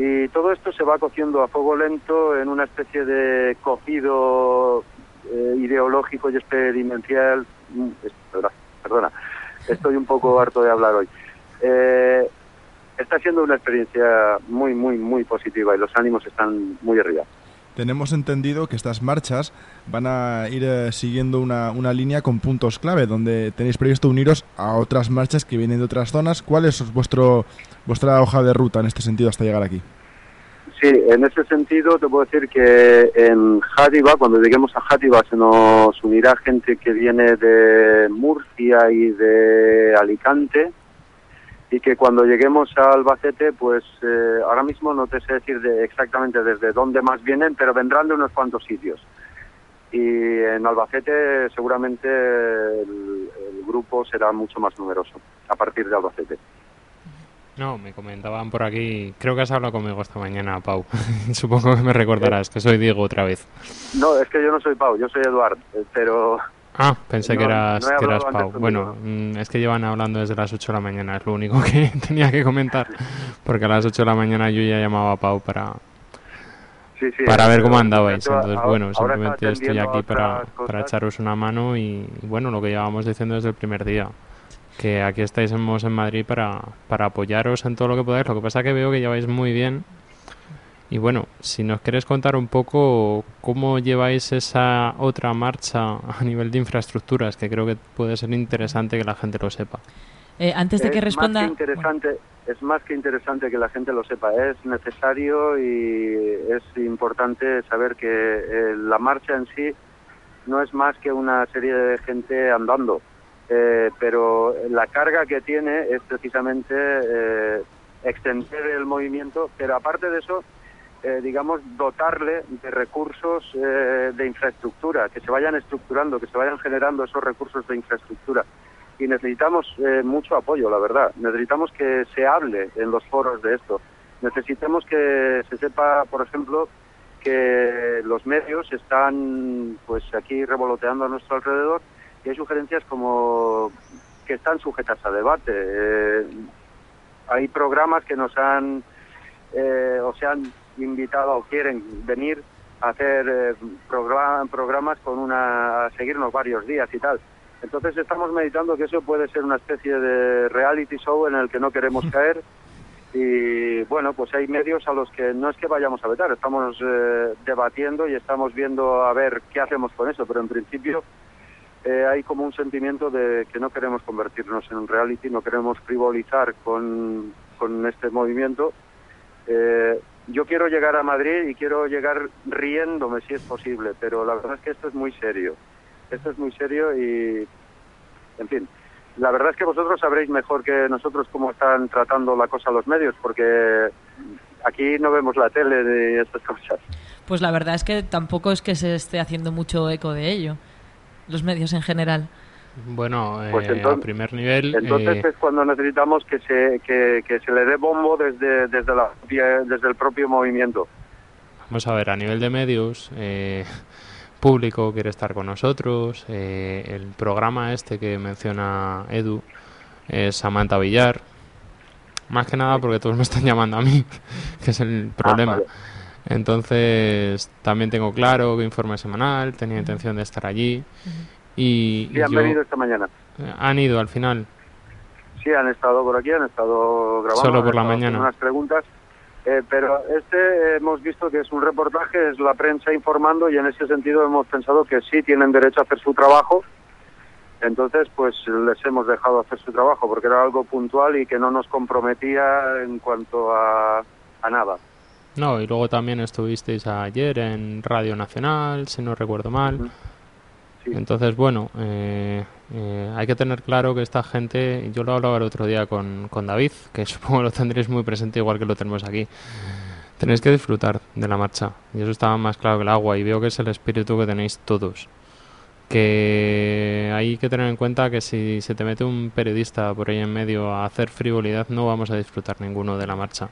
y todo esto se va cociendo a fuego lento en una especie de cocido eh, ideológico y experimental. Mm, perdona, estoy un poco harto de hablar hoy. Eh, está siendo una experiencia muy, muy, muy positiva y los ánimos están muy arriba. Tenemos entendido que estas marchas van a ir eh, siguiendo una, una, línea con puntos clave, donde tenéis previsto uniros a otras marchas que vienen de otras zonas. ¿Cuál es vuestro vuestra hoja de ruta en este sentido hasta llegar aquí? Sí, en ese sentido te puedo decir que en Játiva, cuando lleguemos a Játiva, se nos unirá gente que viene de Murcia y de Alicante y que cuando lleguemos a Albacete, pues eh, ahora mismo no te sé decir de exactamente desde dónde más vienen, pero vendrán de unos cuantos sitios. Y en Albacete seguramente el grupo será mucho más numeroso a partir de Albacete. No, me comentaban por aquí, creo que has hablado conmigo esta mañana, Pau. Supongo que me recordarás, que soy Diego otra vez. No, es que yo no soy Pau, yo soy Eduard, eh, pero... Ah, pensé que eras, que eras Pau. Bueno, mm, es que llevan hablando desde las 8 de la mañana, es lo único que tenía que comentar, porque a las 8 de la mañana yo ya llamaba a Pau para, para ver cómo andabais. Entonces, bueno, simplemente estoy aquí para, para echaros una mano y, bueno, lo que llevamos diciendo desde el primer día que aquí estáis en Madrid para, para apoyaros en todo lo que podáis. Lo que pasa que veo que lleváis muy bien. Y bueno, si nos queréis contar un poco cómo lleváis esa otra marcha a nivel de infraestructuras, que creo que puede ser interesante que la gente lo sepa. Eh, antes de que responda... interesante, es más que interesante que la gente lo sepa. Es necesario y es importante saber que eh, la marcha en sí no es más que una serie de gente andando, eh, pero la carga que tiene es precisamente eh, extender el movimiento, pero aparte de eso, digamos, dotarle de recursos de infraestructura, que se vayan estructurando, que se vayan generando esos recursos de infraestructura y necesitamos eh, mucho apoyo, la verdad. Necesitamos que se hable en los foros de esto. Necesitamos que se sepa, por ejemplo, que los medios están pues aquí revoloteando a nuestro alrededor y hay sugerencias como que están sujetas a debate. Eh, hay programas que nos han eh, o se han invitado o quieren venir a hacer programas con una a seguirnos varios días y tal. Entonces estamos meditando que eso puede ser una especie de reality show en el que no queremos caer. Y bueno, pues hay medios a los que no es que vayamos a vetar, estamos eh, debatiendo y estamos viendo a ver qué hacemos con eso, pero en principio eh, hay como un sentimiento de que no queremos convertirnos en un reality, no queremos frivolizar con, con este movimiento. Eh, yo quiero llegar a Madrid y quiero llegar riéndome si es posible, pero la verdad es que esto es muy serio esto es muy serio y, en fin, la verdad es que vosotros sabréis mejor que nosotros cómo están tratando la cosa los medios, porque aquí no vemos la tele ni estas cosas. Pues la verdad es que tampoco es que se esté haciendo mucho eco de ello, los medios en general. Bueno, pues eh, a primer nivel. Entonces eh, es cuando necesitamos que se, que, que se le dé bombo desde, desde, la, desde el propio movimiento. Vamos a ver, a nivel de medios, eh, público quiere estar con nosotros. Eh, el programa este que menciona Edu es Samantha Villar. Más que nada porque todos me están llamando a mí, que es el problema. Ah, Entonces, también tengo claro que informe semanal, tenía intención de estar allí. Y, sí, han venido esta mañana. ¿Han ido al final? Sí, han estado por aquí, han estado grabando. Solo por la mañana. Unas preguntas eh, pero este hemos visto que es un reportaje, es la prensa informando y en ese sentido hemos pensado que sí tienen derecho a hacer su trabajo. Entonces, pues les hemos dejado hacer su trabajo porque era algo puntual y que no nos comprometía en cuanto a, a nada. No, y luego también estuvisteis ayer en Radio Nacional, si no recuerdo mal. Entonces, bueno, eh, eh, hay que tener claro que esta gente, yo lo hablaba el otro día con, con David, que supongo lo tendréis muy presente igual que lo tenemos aquí. Tenéis que disfrutar de la marcha, y eso estaba más claro que el agua, y veo que es el espíritu que tenéis todos. Que hay que tener en cuenta que si se te mete un periodista por ahí en medio a hacer frivolidad, no vamos a disfrutar ninguno de la marcha.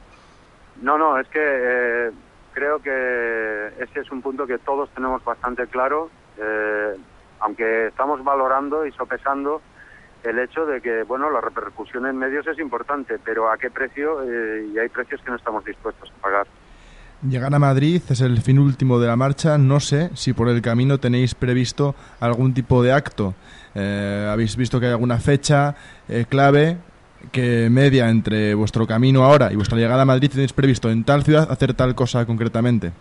No, no, es que eh, creo que ese es un punto que todos tenemos bastante claro. Eh, aunque estamos valorando y sopesando el hecho de que, bueno, la repercusión en medios es importante, pero a qué precio, eh, y hay precios que no estamos dispuestos a pagar. Llegar a Madrid es el fin último de la marcha. No sé si por el camino tenéis previsto algún tipo de acto. Eh, ¿Habéis visto que hay alguna fecha eh, clave que media entre vuestro camino ahora y vuestra llegada a Madrid? ¿Tenéis previsto en tal ciudad hacer tal cosa concretamente?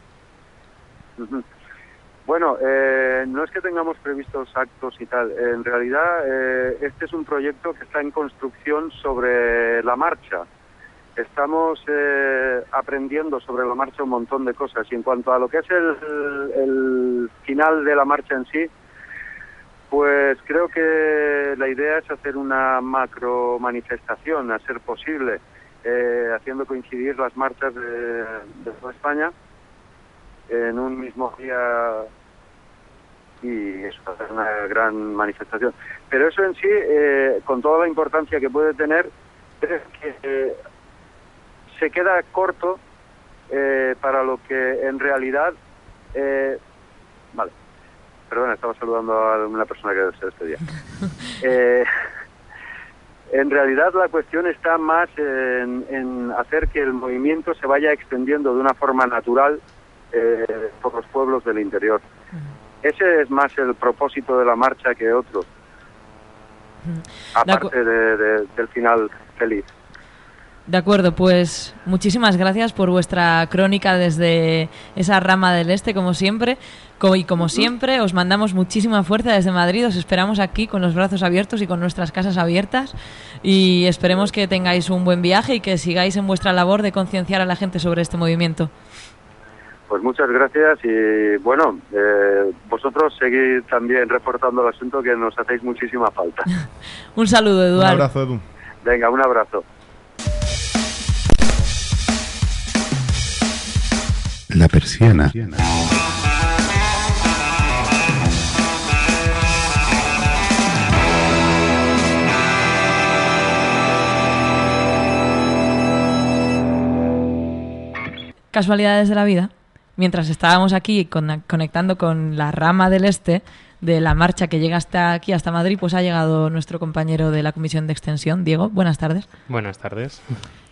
Bueno, eh, no es que tengamos previstos actos y tal. En realidad, eh, este es un proyecto que está en construcción sobre la marcha. Estamos eh, aprendiendo sobre la marcha un montón de cosas. Y en cuanto a lo que es el, final de la marcha en sí, pues creo que la idea es hacer una macro manifestación, a ser posible, haciendo coincidir las marchas de toda España en un mismo día y eso ser una gran manifestación. Pero eso en sí, eh, con toda la importancia que puede tener, es que eh, se queda corto eh, para lo que en realidad... vale, perdona, estaba saludando a una persona que debe ser este día. en realidad la cuestión está más en, en, hacer que el movimiento se vaya extendiendo de una forma natural por los pueblos del interior. Ese es más el propósito de la marcha que otro, aparte del final feliz. De acuerdo, pues muchísimas gracias por vuestra crónica desde esa rama del este, como siempre. Y como siempre, os mandamos muchísima fuerza desde Madrid. Os esperamos aquí con los brazos abiertos y con nuestras casas abiertas. Y esperemos que tengáis un buen viaje y que sigáis en vuestra labor de concienciar a la gente sobre este movimiento. Pues muchas gracias y bueno, eh, vosotros seguid también reportando el asunto que nos hacéis muchísima falta. un saludo, Eduardo. Un abrazo, Edu. Venga, un abrazo. La persiana. Casualidades de la vida mientras estábamos aquí conectando con la rama del este de la marcha que llega hasta aquí, hasta Madrid, pues ha llegado nuestro compañero de la Comisión de Extensión, Diego. Buenas tardes. Buenas tardes.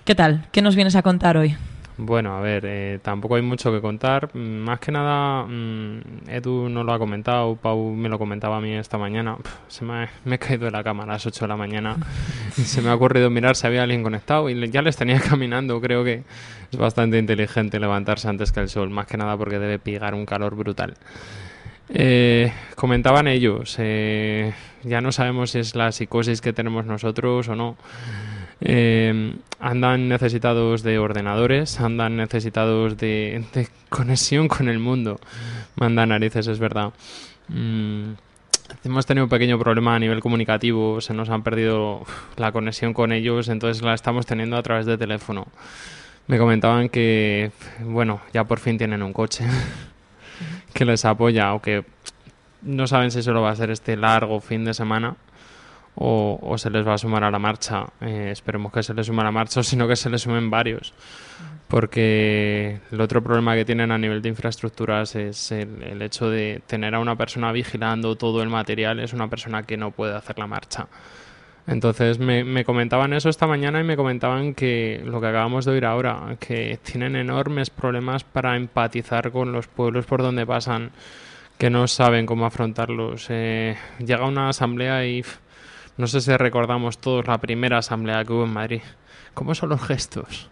¿Qué tal? ¿Qué nos vienes a contar hoy? Bueno, a ver, eh, tampoco hay mucho que contar. Más que nada, mm, Edu no lo ha comentado, Pau me lo comentaba a mí esta mañana. se me, me, he caído de la cama a las 8 de la mañana se me ha ocurrido mirar si había alguien conectado y ya les tenía caminando. Creo que es bastante inteligente levantarse antes que el sol, más que nada porque debe pigar un calor brutal. Eh, comentaban ellos, eh, ya no sabemos si es la psicosis que tenemos nosotros o no. Eh, andan necesitados de ordenadores, andan necesitados de, conexión con el mundo. Manda narices, es verdad. Mm, hemos tenido un pequeño problema a nivel comunicativo, se nos han perdido la conexión con ellos, entonces la estamos teniendo a través de teléfono. Me comentaban que, bueno, ya por fin tienen un coche que les apoya, aunque no saben si solo va a ser este largo fin de semana o, se les va a sumar a la marcha. Eh, esperemos que se les sume a la marcha o sino que se les sumen varios. Porque el otro problema que tienen a nivel de infraestructuras es el, hecho de tener a una persona vigilando todo el material, es una persona que no puede hacer la marcha. Entonces me, me, comentaban eso esta mañana y me comentaban que lo que acabamos de oír ahora, que tienen enormes problemas para empatizar con los pueblos por donde pasan, que no saben cómo afrontarlos. Eh, llega una asamblea y no sé si recordamos todos la primera asamblea que hubo en Madrid. ¿Cómo son los gestos?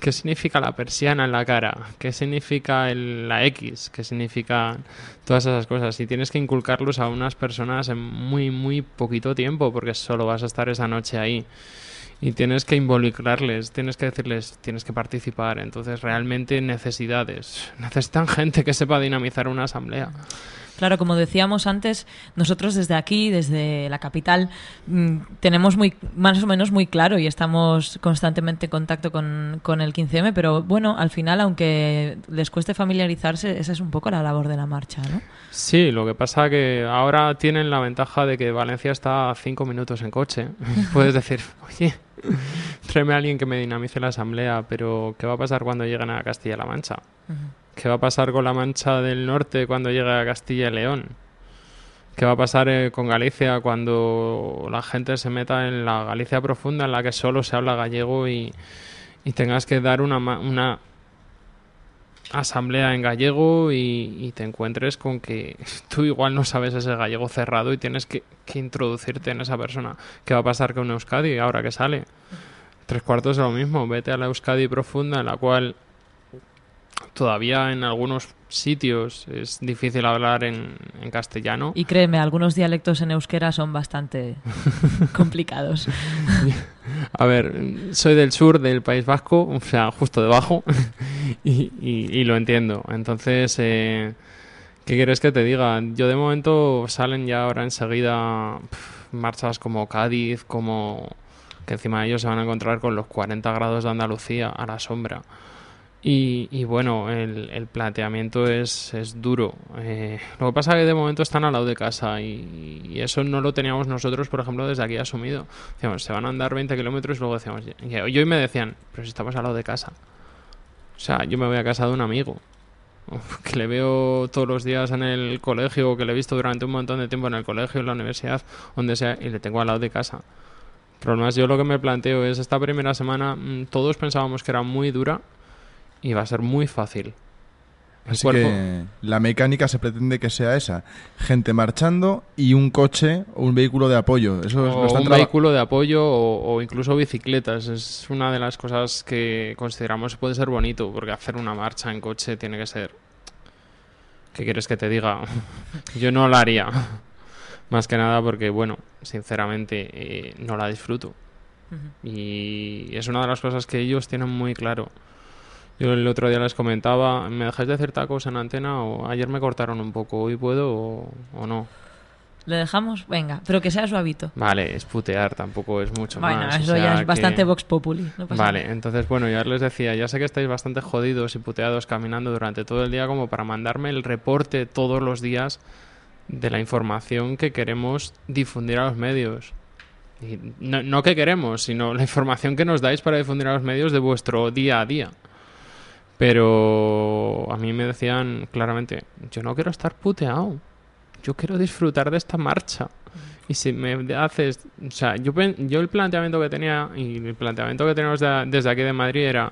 ¿Qué significa la persiana en la cara? ¿Qué significa la X? ¿Qué significa todas esas cosas? Y tienes que inculcarlos a unas personas en muy, muy poquito tiempo, porque solo vas a estar esa noche ahí. Y tienes que involucrarles, tienes que decirles, tienes que participar. Entonces, realmente necesidades. Necesitan gente que sepa dinamizar una asamblea. Claro, como decíamos antes, nosotros desde aquí, desde la capital, mm, tenemos muy, más o menos muy claro y estamos constantemente en contacto con, con el 15M, pero bueno, al final, aunque les cueste familiarizarse, esa es un poco la labor de la marcha, ¿no? Sí, lo que pasa que ahora tienen la ventaja de que Valencia está a cinco minutos en coche. Puedes decir, oye, tráeme a alguien que me dinamice la asamblea, pero ¿qué va a pasar cuando lleguen a Castilla-La Mancha? ¿Qué va a pasar con la Mancha del Norte cuando llegue a Castilla y León? ¿Qué va a pasar eh, con Galicia cuando la gente se meta en la Galicia profunda en la que solo se habla gallego y, tengas que dar una, una asamblea en gallego y, te encuentres con que tú igual no sabes ese gallego cerrado y tienes que, que introducirte en esa persona. ¿Qué va a pasar con Euskadi ahora que sale? Tres cuartos de lo mismo. Vete a la Euskadi profunda en la cual todavía en algunos sitios es difícil hablar en, castellano. Y créeme, algunos dialectos en euskera son bastante complicados. A ver, soy del sur del País Vasco, o sea, justo debajo, y, lo entiendo. Entonces, eh, ¿qué quieres que te diga? Yo de momento salen ya ahora enseguida marchas como Cádiz, como que encima de ellos se van a encontrar con los 40 grados de Andalucía a la sombra. Y, bueno, el, el, planteamiento es, es duro. Eh, lo que pasa es que de momento están al lado de casa y, eso no lo teníamos nosotros, por ejemplo, desde aquí asumido. Decíamos, se van a andar 20 kilómetros y luego decíamos, y me decían, pero si estamos al lado de casa. O sea, yo me voy a casa de un amigo que le veo todos los días en el colegio, que le he visto durante un montón de tiempo en el colegio, en la universidad, donde sea, y le tengo al lado de casa. Pero además yo lo que me planteo es, esta primera semana mm, todos pensábamos que era muy dura y va a ser muy fácil. Así que la mecánica se pretende que sea esa, gente marchando y un coche o un vehículo de apoyo. Eso o un vehículo de apoyo o, incluso bicicletas. Es una de las cosas que consideramos puede ser bonito, porque hacer una marcha en coche tiene que ser... ¿Qué quieres que te diga? Yo no la haría. Más que nada porque, bueno, sinceramente eh, no la disfruto. Y es una de las cosas que ellos tienen muy claro. Yo el otro día les comentaba, ¿me dejáis de hacer tacos en antena? O ayer me cortaron un poco, ¿hoy puedo o, no? ¿Le dejamos? Venga, pero que sea su hábito. Vale, es putear, tampoco es mucho más. Bueno, eso ya es bastante Vox Populi. vale, entonces bueno, ya les decía, ya sé que estáis bastante jodidos y puteados caminando durante todo el día como para mandarme el reporte todos los días de la información que queremos difundir a los medios. Y no, no que queremos, sino la información que nos dais para difundir a los medios de vuestro día a día. Pero a mí me decían claramente, yo no quiero estar puteado, yo quiero disfrutar de esta marcha. Y si me haces, o sea, yo, yo el planteamiento que tenía y el planteamiento que tenemos desde aquí de Madrid era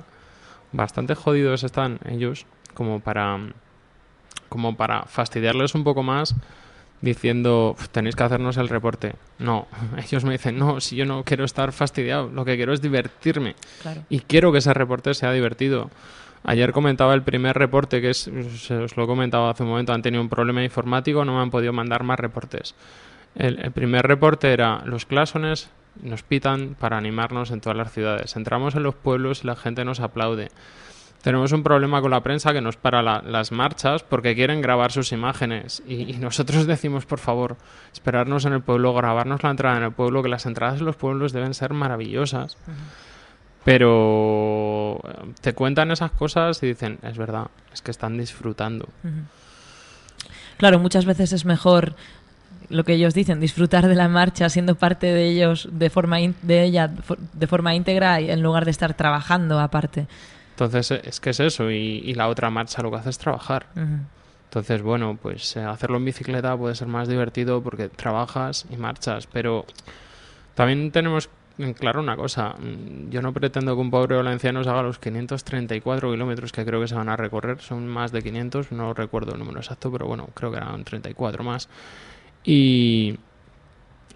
bastante jodidos están ellos como para como para fastidiarles un poco más diciendo tenéis que hacernos el reporte. No, ellos me dicen, no, si yo no quiero estar fastidiado, lo que quiero es divertirme. Y quiero que ese reporte sea divertido. Ayer comentaba el primer reporte, que es, os lo he comentado hace un momento, han tenido un problema informático, no me han podido mandar más reportes. El, primer reporte era, los clasones nos pitan para animarnos en todas las ciudades. Entramos en los pueblos y la gente nos aplaude. Tenemos un problema con la prensa que nos para las marchas porque quieren grabar sus imágenes y, nosotros decimos, por favor, esperarnos en el pueblo, grabarnos la entrada en el pueblo, que las entradas en los pueblos deben ser maravillosas. Pero te cuentan esas cosas y dicen, es verdad, es que están disfrutando. Claro, muchas veces es mejor lo que ellos dicen, disfrutar de la marcha siendo parte de ellos de forma de ella de forma íntegra en lugar de estar trabajando aparte. Entonces es que es eso y, la otra marcha lo que hace es trabajar. Entonces, bueno, pues eh, hacerlo en bicicleta puede ser más divertido porque trabajas y marchas, pero también tenemos claro una cosa. Mm, yo no pretendo que un pobre valenciano haga los 534 kilómetros que creo que se van a recorrer. Son más de 500, no recuerdo el número exacto, pero bueno, creo que eran 34 más. Y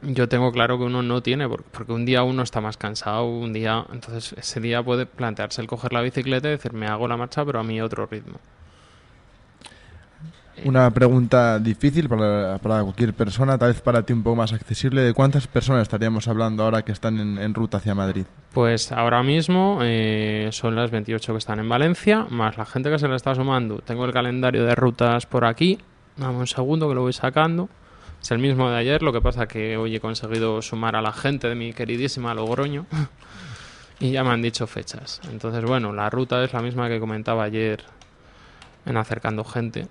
yo tengo claro que uno no tiene, porque un día uno está más cansado, un día, entonces ese día puede plantearse el coger la bicicleta y decir, me hago la marcha, pero a mí otro ritmo. Una pregunta difícil para, cualquier persona, tal vez para ti un poco más accesible. ¿De cuántas personas estaríamos hablando ahora que están en, ruta hacia Madrid? Pues ahora mismo eh, son las 28 que están en Valencia, más la gente que se le está sumando. Tengo el calendario de rutas por aquí. Dame un segundo que lo voy sacando. Es el mismo de ayer, lo que pasa que hoy he conseguido sumar a la gente de mi queridísima Logroño. y ya me han dicho fechas. Entonces, bueno, la ruta es la misma que comentaba ayer en Acercando Gente.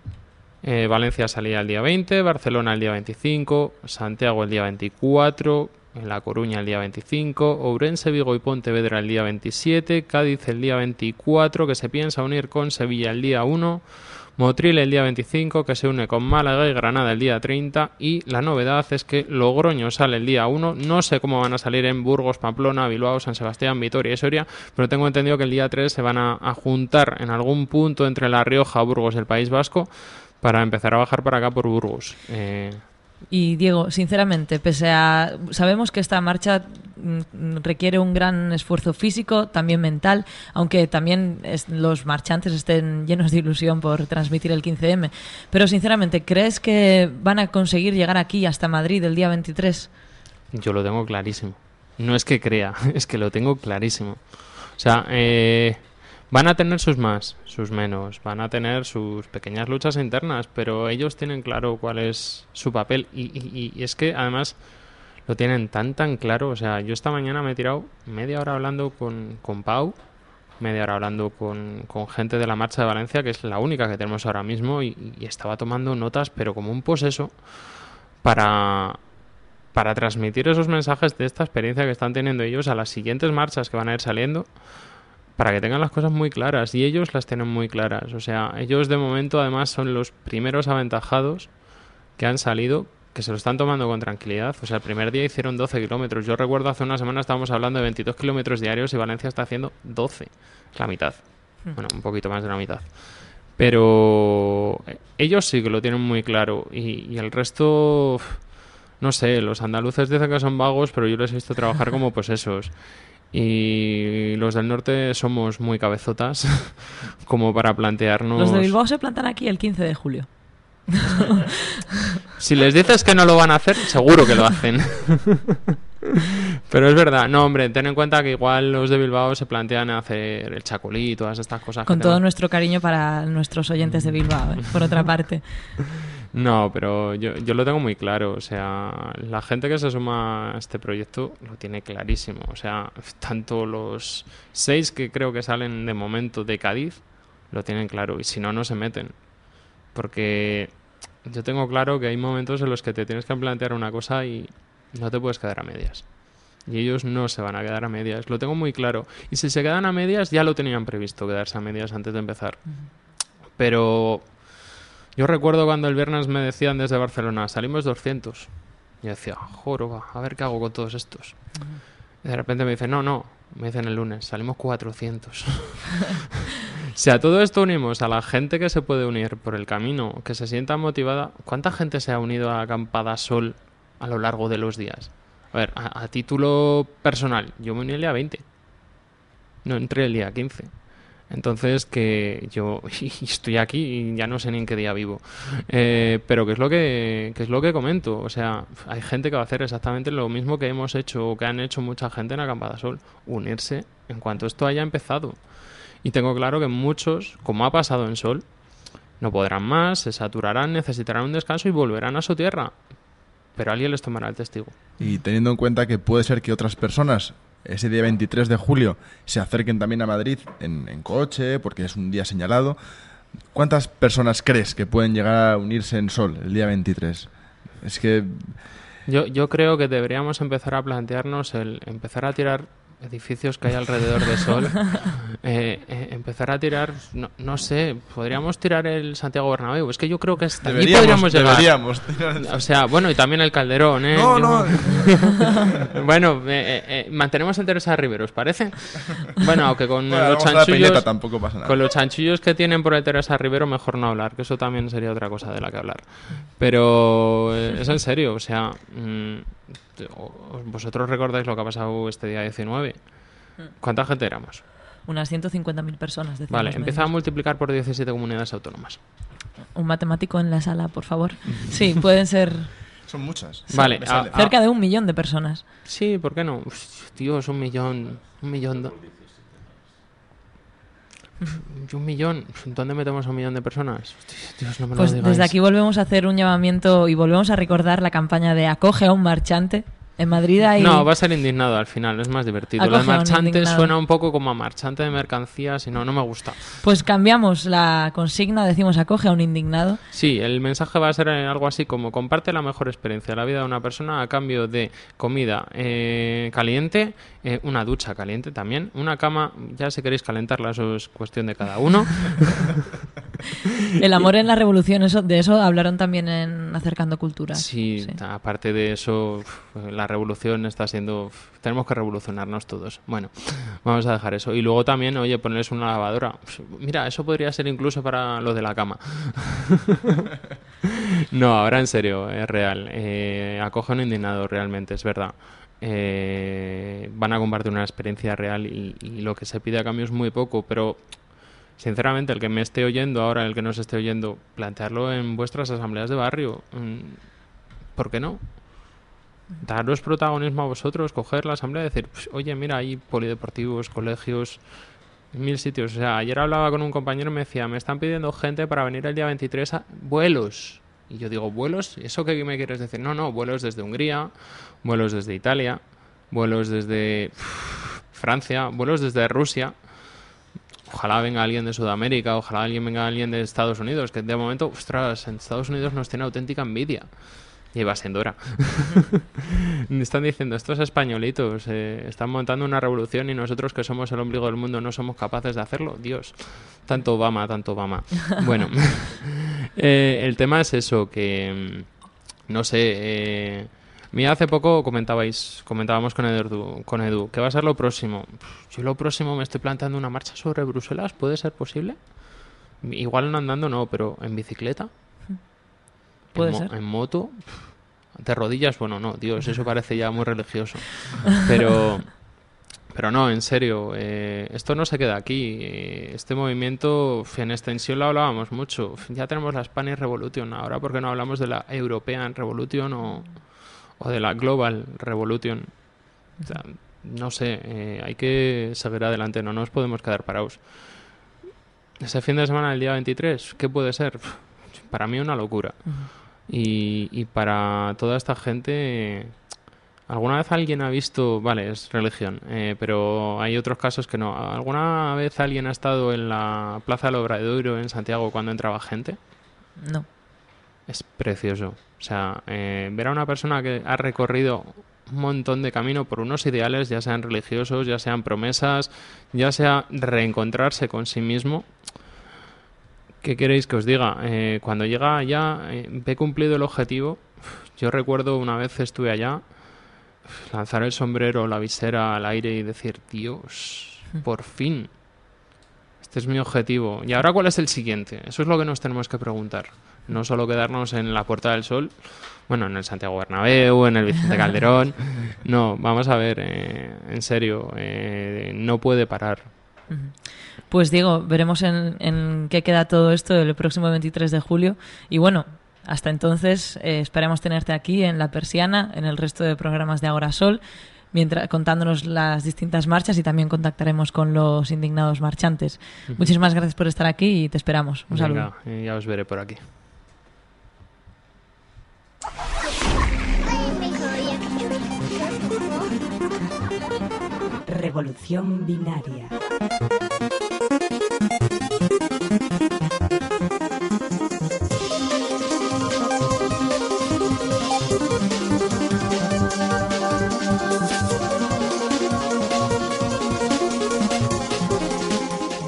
Eh, Valencia salía el día 20, Barcelona el día 25, Santiago el día 24, en La Coruña el día 25, Ourense, Vigo y Pontevedra el día 27, Cádiz el día 24, que se piensa unir con Sevilla el día 1, Motril el día 25, que se une con Málaga y Granada el día 30, y la novedad es que Logroño sale el día 1, no sé cómo van a salir en Burgos, Pamplona, Bilbao, San Sebastián, Vitoria y Soria, pero tengo entendido que el día 3 se van a, a juntar en algún punto entre La Rioja, Burgos y el País Vasco, para empezar a bajar para acá por Burgos. Eh, y Diego, sinceramente, pese a. Sabemos que esta marcha mm, requiere un gran esfuerzo físico, también mental, aunque también los marchantes estén llenos de ilusión por transmitir el 15M. Pero sinceramente, ¿crees que van a conseguir llegar aquí hasta Madrid el día 23? Yo lo tengo clarísimo. No es que crea, es que lo tengo clarísimo. O sea, eh, Van a tener sus más, sus menos, van a tener sus pequeñas luchas internas, pero ellos tienen claro cuál es su papel. Y, es que además lo tienen tan tan claro. O sea, yo esta mañana me he tirado media hora hablando con, con Pau, media hora hablando con, con, gente de la Marcha de Valencia, que es la única que tenemos ahora mismo, y, y estaba tomando notas, pero como un poseso, para, para transmitir esos mensajes de esta experiencia que están teniendo ellos a las siguientes marchas que van a ir saliendo para que tengan las cosas muy claras y ellos las tienen muy claras. O sea, ellos de momento además son los primeros aventajados que han salido, que se lo están tomando con tranquilidad. O sea, el primer día hicieron 12 kilómetros. Yo recuerdo hace una semana estábamos hablando de 22 kilómetros diarios y Valencia está haciendo 12, la mitad. Hmm. Bueno, un poquito más de la mitad. Pero ellos sí que lo tienen muy claro y, el resto, no sé, los andaluces dicen que son vagos, pero yo les he visto trabajar como pues esos. Y los del norte somos muy cabezotas como para plantearnos... Los de Bilbao se plantan aquí el 15 de julio. si les dices que no lo van a hacer, seguro que lo hacen. Pero es verdad, no, hombre, ten en cuenta que igual los de Bilbao se plantean hacer el chacolí y todas estas cosas. Con todo nuestro cariño para nuestros oyentes de Bilbao, ¿eh? por otra parte. No, pero yo, yo lo tengo muy claro. O sea, la gente que se suma a este proyecto lo tiene clarísimo. O sea, tanto los seis que creo que salen de momento de Cádiz lo tienen claro. Y si no, no se meten. Porque yo tengo claro que hay momentos en los que te tienes que plantear una cosa y no te puedes quedar a medias. Y ellos no se van a quedar a medias, lo tengo muy claro. Y si se quedan a medias, ya lo tenían previsto quedarse a medias antes de empezar. Pero yo recuerdo cuando el viernes me decían desde Barcelona, salimos 200. Y yo decía, joroba, a ver qué hago con todos estos. Y de repente me dicen, no, no, me dicen el lunes, salimos 400. si a todo esto unimos a la gente que se puede unir por el camino, que se sienta motivada, ¿cuánta gente se ha unido a Acampada Sol a lo largo de los días. A ver, a, título personal, yo me uní el día 20. No entré el día 15. Entonces, que yo estoy aquí y ya no sé ni en qué día vivo. Eh, pero que es lo que, es lo que comento. O sea, hay gente que va a hacer exactamente lo mismo que hemos hecho o que han hecho mucha gente en Acampada Sol. Unirse en cuanto esto haya empezado. Y tengo claro que muchos, como ha pasado en Sol, no podrán más, se saturarán, necesitarán un descanso y volverán a su tierra pero alguien les tomará el testigo. Y teniendo en cuenta que puede ser que otras personas ese día 23 de julio se acerquen también a Madrid en, coche, porque es un día señalado, ¿cuántas personas crees que pueden llegar a unirse en Sol el día 23? Es que... Yo, yo creo que deberíamos empezar a plantearnos el empezar a tirar edificios que hay alrededor de Sol, eh, eh, empezar a tirar, no, no, sé, podríamos tirar el Santiago Bernabéu. Es que yo creo que hasta deberíamos, podríamos O sea, bueno, y también el Calderón, ¿eh? No, no. bueno, eh, mantenemos el Teresa Rivero, ¿os parece? Bueno, aunque con los chanchullos... tampoco pasa nada. Con los chanchullos que tienen por el Teresa Rivero, mejor no hablar, que eso también sería otra cosa de la que hablar. Pero es en serio, o sea... Mm, ¿Vosotros recordáis lo que ha pasado este día 19? Mm. ¿Cuánta gente éramos? Unas 150.000 personas. Vale, empieza a multiplicar por 17 comunidades autónomas. Un matemático en la sala, por favor. Sí, pueden ser... Son muchas. Vale, cerca de un millón de personas. Sí, ¿por qué no? tío, es un millón. Un millón. Un millón. ¿Dónde metemos a un millón de personas? Dios, no me pues desde aquí volvemos a hacer un llamamiento y volvemos a recordar la campaña de Acoge a un marchante en Madrid hay... No, va a ser indignado al final, es más divertido. Lo de marchante suena un poco como a marchante de mercancías y no, no me gusta. Pues cambiamos la consigna, decimos acoge a un indignado. Sí, el mensaje va a ser algo así como comparte la mejor experiencia de la vida de una persona a cambio de comida eh, caliente, eh, una ducha caliente también, una cama, ya si queréis calentarla, eso es cuestión de cada uno. el amor en la revolución, eso, de eso hablaron también en Acercando Cultura. Sí, aparte de eso, la la revolución está siendo... Tenemos que revolucionarnos todos. Bueno, vamos a dejar eso. Y luego también, oye, ponerles una lavadora. Mira, eso podría ser incluso para lo de la cama. no, ahora en serio, es real. Eh, acoge un indignado realmente, es verdad. Eh, van a compartir una experiencia real y, y, lo que se pide a cambio es muy poco, pero sinceramente el que me esté oyendo ahora, el que no se esté oyendo, plantearlo en vuestras asambleas de barrio. Mm, ¿Por qué no? daros protagonismo a vosotros, coger la asamblea y decir, pues, oye, mira, hay polideportivos, colegios, mil sitios. O sea, ayer hablaba con un compañero y me decía, me están pidiendo gente para venir el día 23 a vuelos. Y yo digo, ¿vuelos? ¿Eso qué me quieres decir? No, no, vuelos desde Hungría, vuelos desde Italia, vuelos desde Francia, vuelos desde Rusia. Ojalá venga alguien de Sudamérica, ojalá alguien venga alguien de Estados Unidos, que de momento, ostras, en Estados Unidos nos tiene auténtica envidia. Lleva siendo hora. están diciendo, estos españolitos eh, están montando una revolución y nosotros que somos el ombligo del mundo no somos capaces de hacerlo. Dios, tanto Obama, tanto Obama. bueno, eh, el tema es eso, que mm, no sé... Eh, Mira, hace poco comentabais, comentábamos con Edu, con Edu, ¿qué va a ser lo próximo? Yo lo próximo me estoy planteando una marcha sobre Bruselas, ¿puede ser posible? Igual no andando no, pero en bicicleta. Puede ser. En moto. De rodillas, bueno, no, Dios, eso parece ya muy religioso. Pero, pero no, en serio, eh, esto no se queda aquí. Eh, este movimiento, en extensión lo hablábamos mucho. Ya tenemos la Spanish Revolution, ahora porque no hablamos de la European Revolution o, o de la Global Revolution. no sé, eh, hay que seguir adelante, no nos podemos quedar parados. Ese fin de semana, el día 23, ¿qué puede ser? Para mí una locura. y, y, para toda esta gente, ¿alguna vez alguien ha visto, vale, es religión, eh, pero hay otros casos que no. ¿Alguna vez alguien ha estado en la Plaza del Obradoiro en Santiago cuando entraba gente? No. Es precioso. O sea, eh, ver a una persona que ha recorrido un montón de camino por unos ideales, ya sean religiosos, ya sean promesas, ya sea reencontrarse con sí mismo. ¿Qué queréis que os diga? Eh, cuando llega allá, eh, ve cumplido el objetivo. Yo recuerdo una vez estuve allá, lanzar el sombrero, la visera al aire y decir, Dios, por fin, este es mi objetivo. ¿Y ahora cuál es el siguiente? Eso es lo que nos tenemos que preguntar. No solo quedarnos en la Puerta del Sol, bueno, en el Santiago Bernabéu, en el Vicente Calderón. No, vamos a ver, eh, en serio, eh, no puede parar. Pues digo, veremos en, en, qué queda todo esto el próximo 23 de julio. Y bueno, hasta entonces eh, esperemos tenerte aquí en La Persiana, en el resto de programas de Ahora Sol, mientras, contándonos las distintas marchas y también contactaremos con los indignados marchantes. Muchísimas gracias por estar aquí y te esperamos. Un saludo. ya os veré por aquí. Revolución binaria.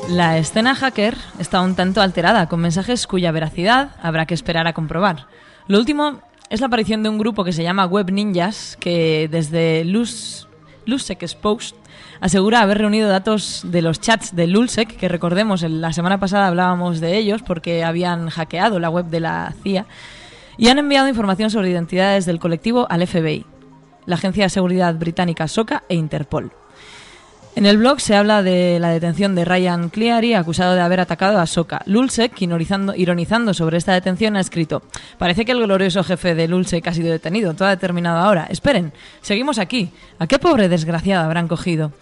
La escena hacker está un tanto alterada, con mensajes cuya veracidad habrá que esperar a comprobar. Lo último es la aparición de un grupo que se llama Web Ninjas, que desde Luz, Lusek Exposed asegura haber reunido datos de los chats de Lulsec, que recordemos, la semana pasada hablábamos de ellos porque habían hackeado la web de la CIA, y han enviado información sobre identidades del colectivo al FBI, la Agencia de Seguridad Británica SOCA e Interpol. En el blog se habla de la detención de Ryan Cleary, acusado de haber atacado a Soka. Lulsek, ironizando, sobre esta detención, ha escrito: Parece que el glorioso jefe de Lulsek ha sido detenido. Todo ha terminado ahora. Esperen, seguimos aquí. ¿A qué pobre desgraciado habrán cogido?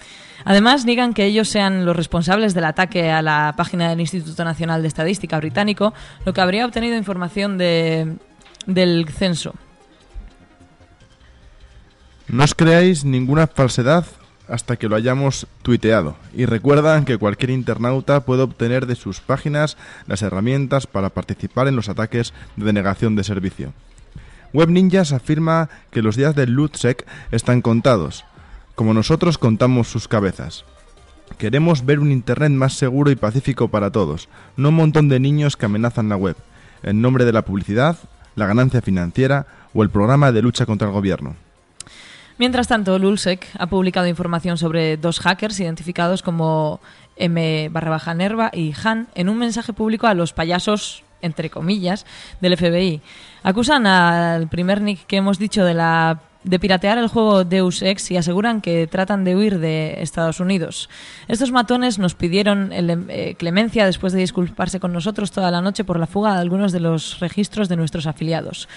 Además, niegan que ellos sean los responsables del ataque a la página del Instituto Nacional de Estadística británico, lo que habría obtenido información de, del censo. No os creáis ninguna falsedad hasta que lo hayamos tuiteado. Y recuerdan que cualquier internauta puede obtener de sus páginas las herramientas para participar en los ataques de denegación de servicio. Web Ninjas afirma que los días del LootSec están contados, como nosotros contamos sus cabezas. Queremos ver un Internet más seguro y pacífico para todos, no un montón de niños que amenazan la web, en nombre de la publicidad, la ganancia financiera o el programa de lucha contra el gobierno. Mientras tanto, Lulsec ha publicado información sobre dos hackers identificados como M barra Nerva y Han en un mensaje público a los payasos, entre comillas, del FBI. Acusan al primer nick que hemos dicho de la de piratear el juego Deus Ex y aseguran que tratan de huir de Estados Unidos. Estos matones nos pidieron eh, clemencia después de disculparse con nosotros toda la noche por la fuga de algunos de los registros de nuestros afiliados.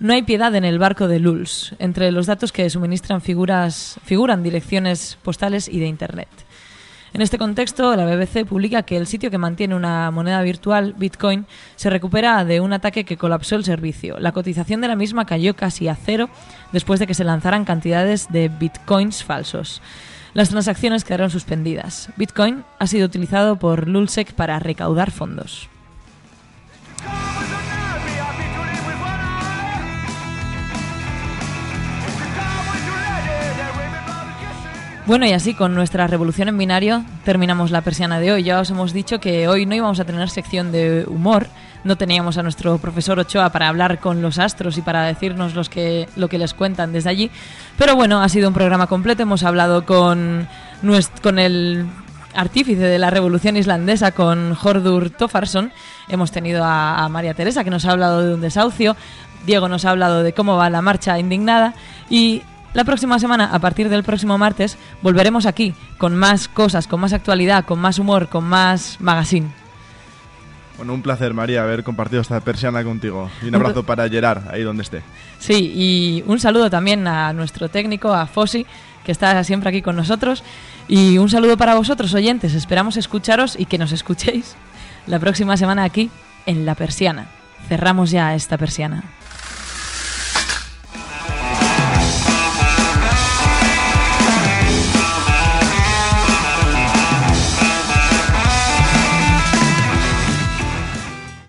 No hay piedad en el barco de Lulz. Entre los datos que suministran figuras, figuran direcciones postales y de Internet. En este contexto, la BBC publica que el sitio que mantiene una moneda virtual, Bitcoin, se recupera de un ataque que colapsó el servicio. La cotización de la misma cayó casi a cero después de que se lanzaran cantidades de Bitcoins falsos. Las transacciones quedaron suspendidas. Bitcoin ha sido utilizado por Lulsec para recaudar fondos. Bueno, y así con nuestra revolución en binario terminamos la persiana de hoy. Ya os hemos dicho que hoy no íbamos a tener sección de humor, no teníamos a nuestro profesor Ochoa para hablar con los astros y para decirnos los que, lo que les cuentan desde allí. Pero bueno, ha sido un programa completo. Hemos hablado con, con el artífice de la revolución islandesa con Hordur Tofarsson. Hemos tenido a, María Teresa que nos ha hablado de un desahucio, Diego nos ha hablado de cómo va la marcha indignada y la próxima semana, a partir del próximo martes, volveremos aquí con más cosas, con más actualidad, con más humor, con más magazine. Bueno, un placer, María, haber compartido esta persiana contigo. Y un abrazo para Gerard, ahí donde esté. Sí, y un saludo también a nuestro técnico, a Fossi, que está siempre aquí con nosotros. Y un saludo para vosotros, oyentes. Esperamos escucharos y que nos escuchéis la próxima semana aquí en La Persiana. Cerramos ya esta persiana.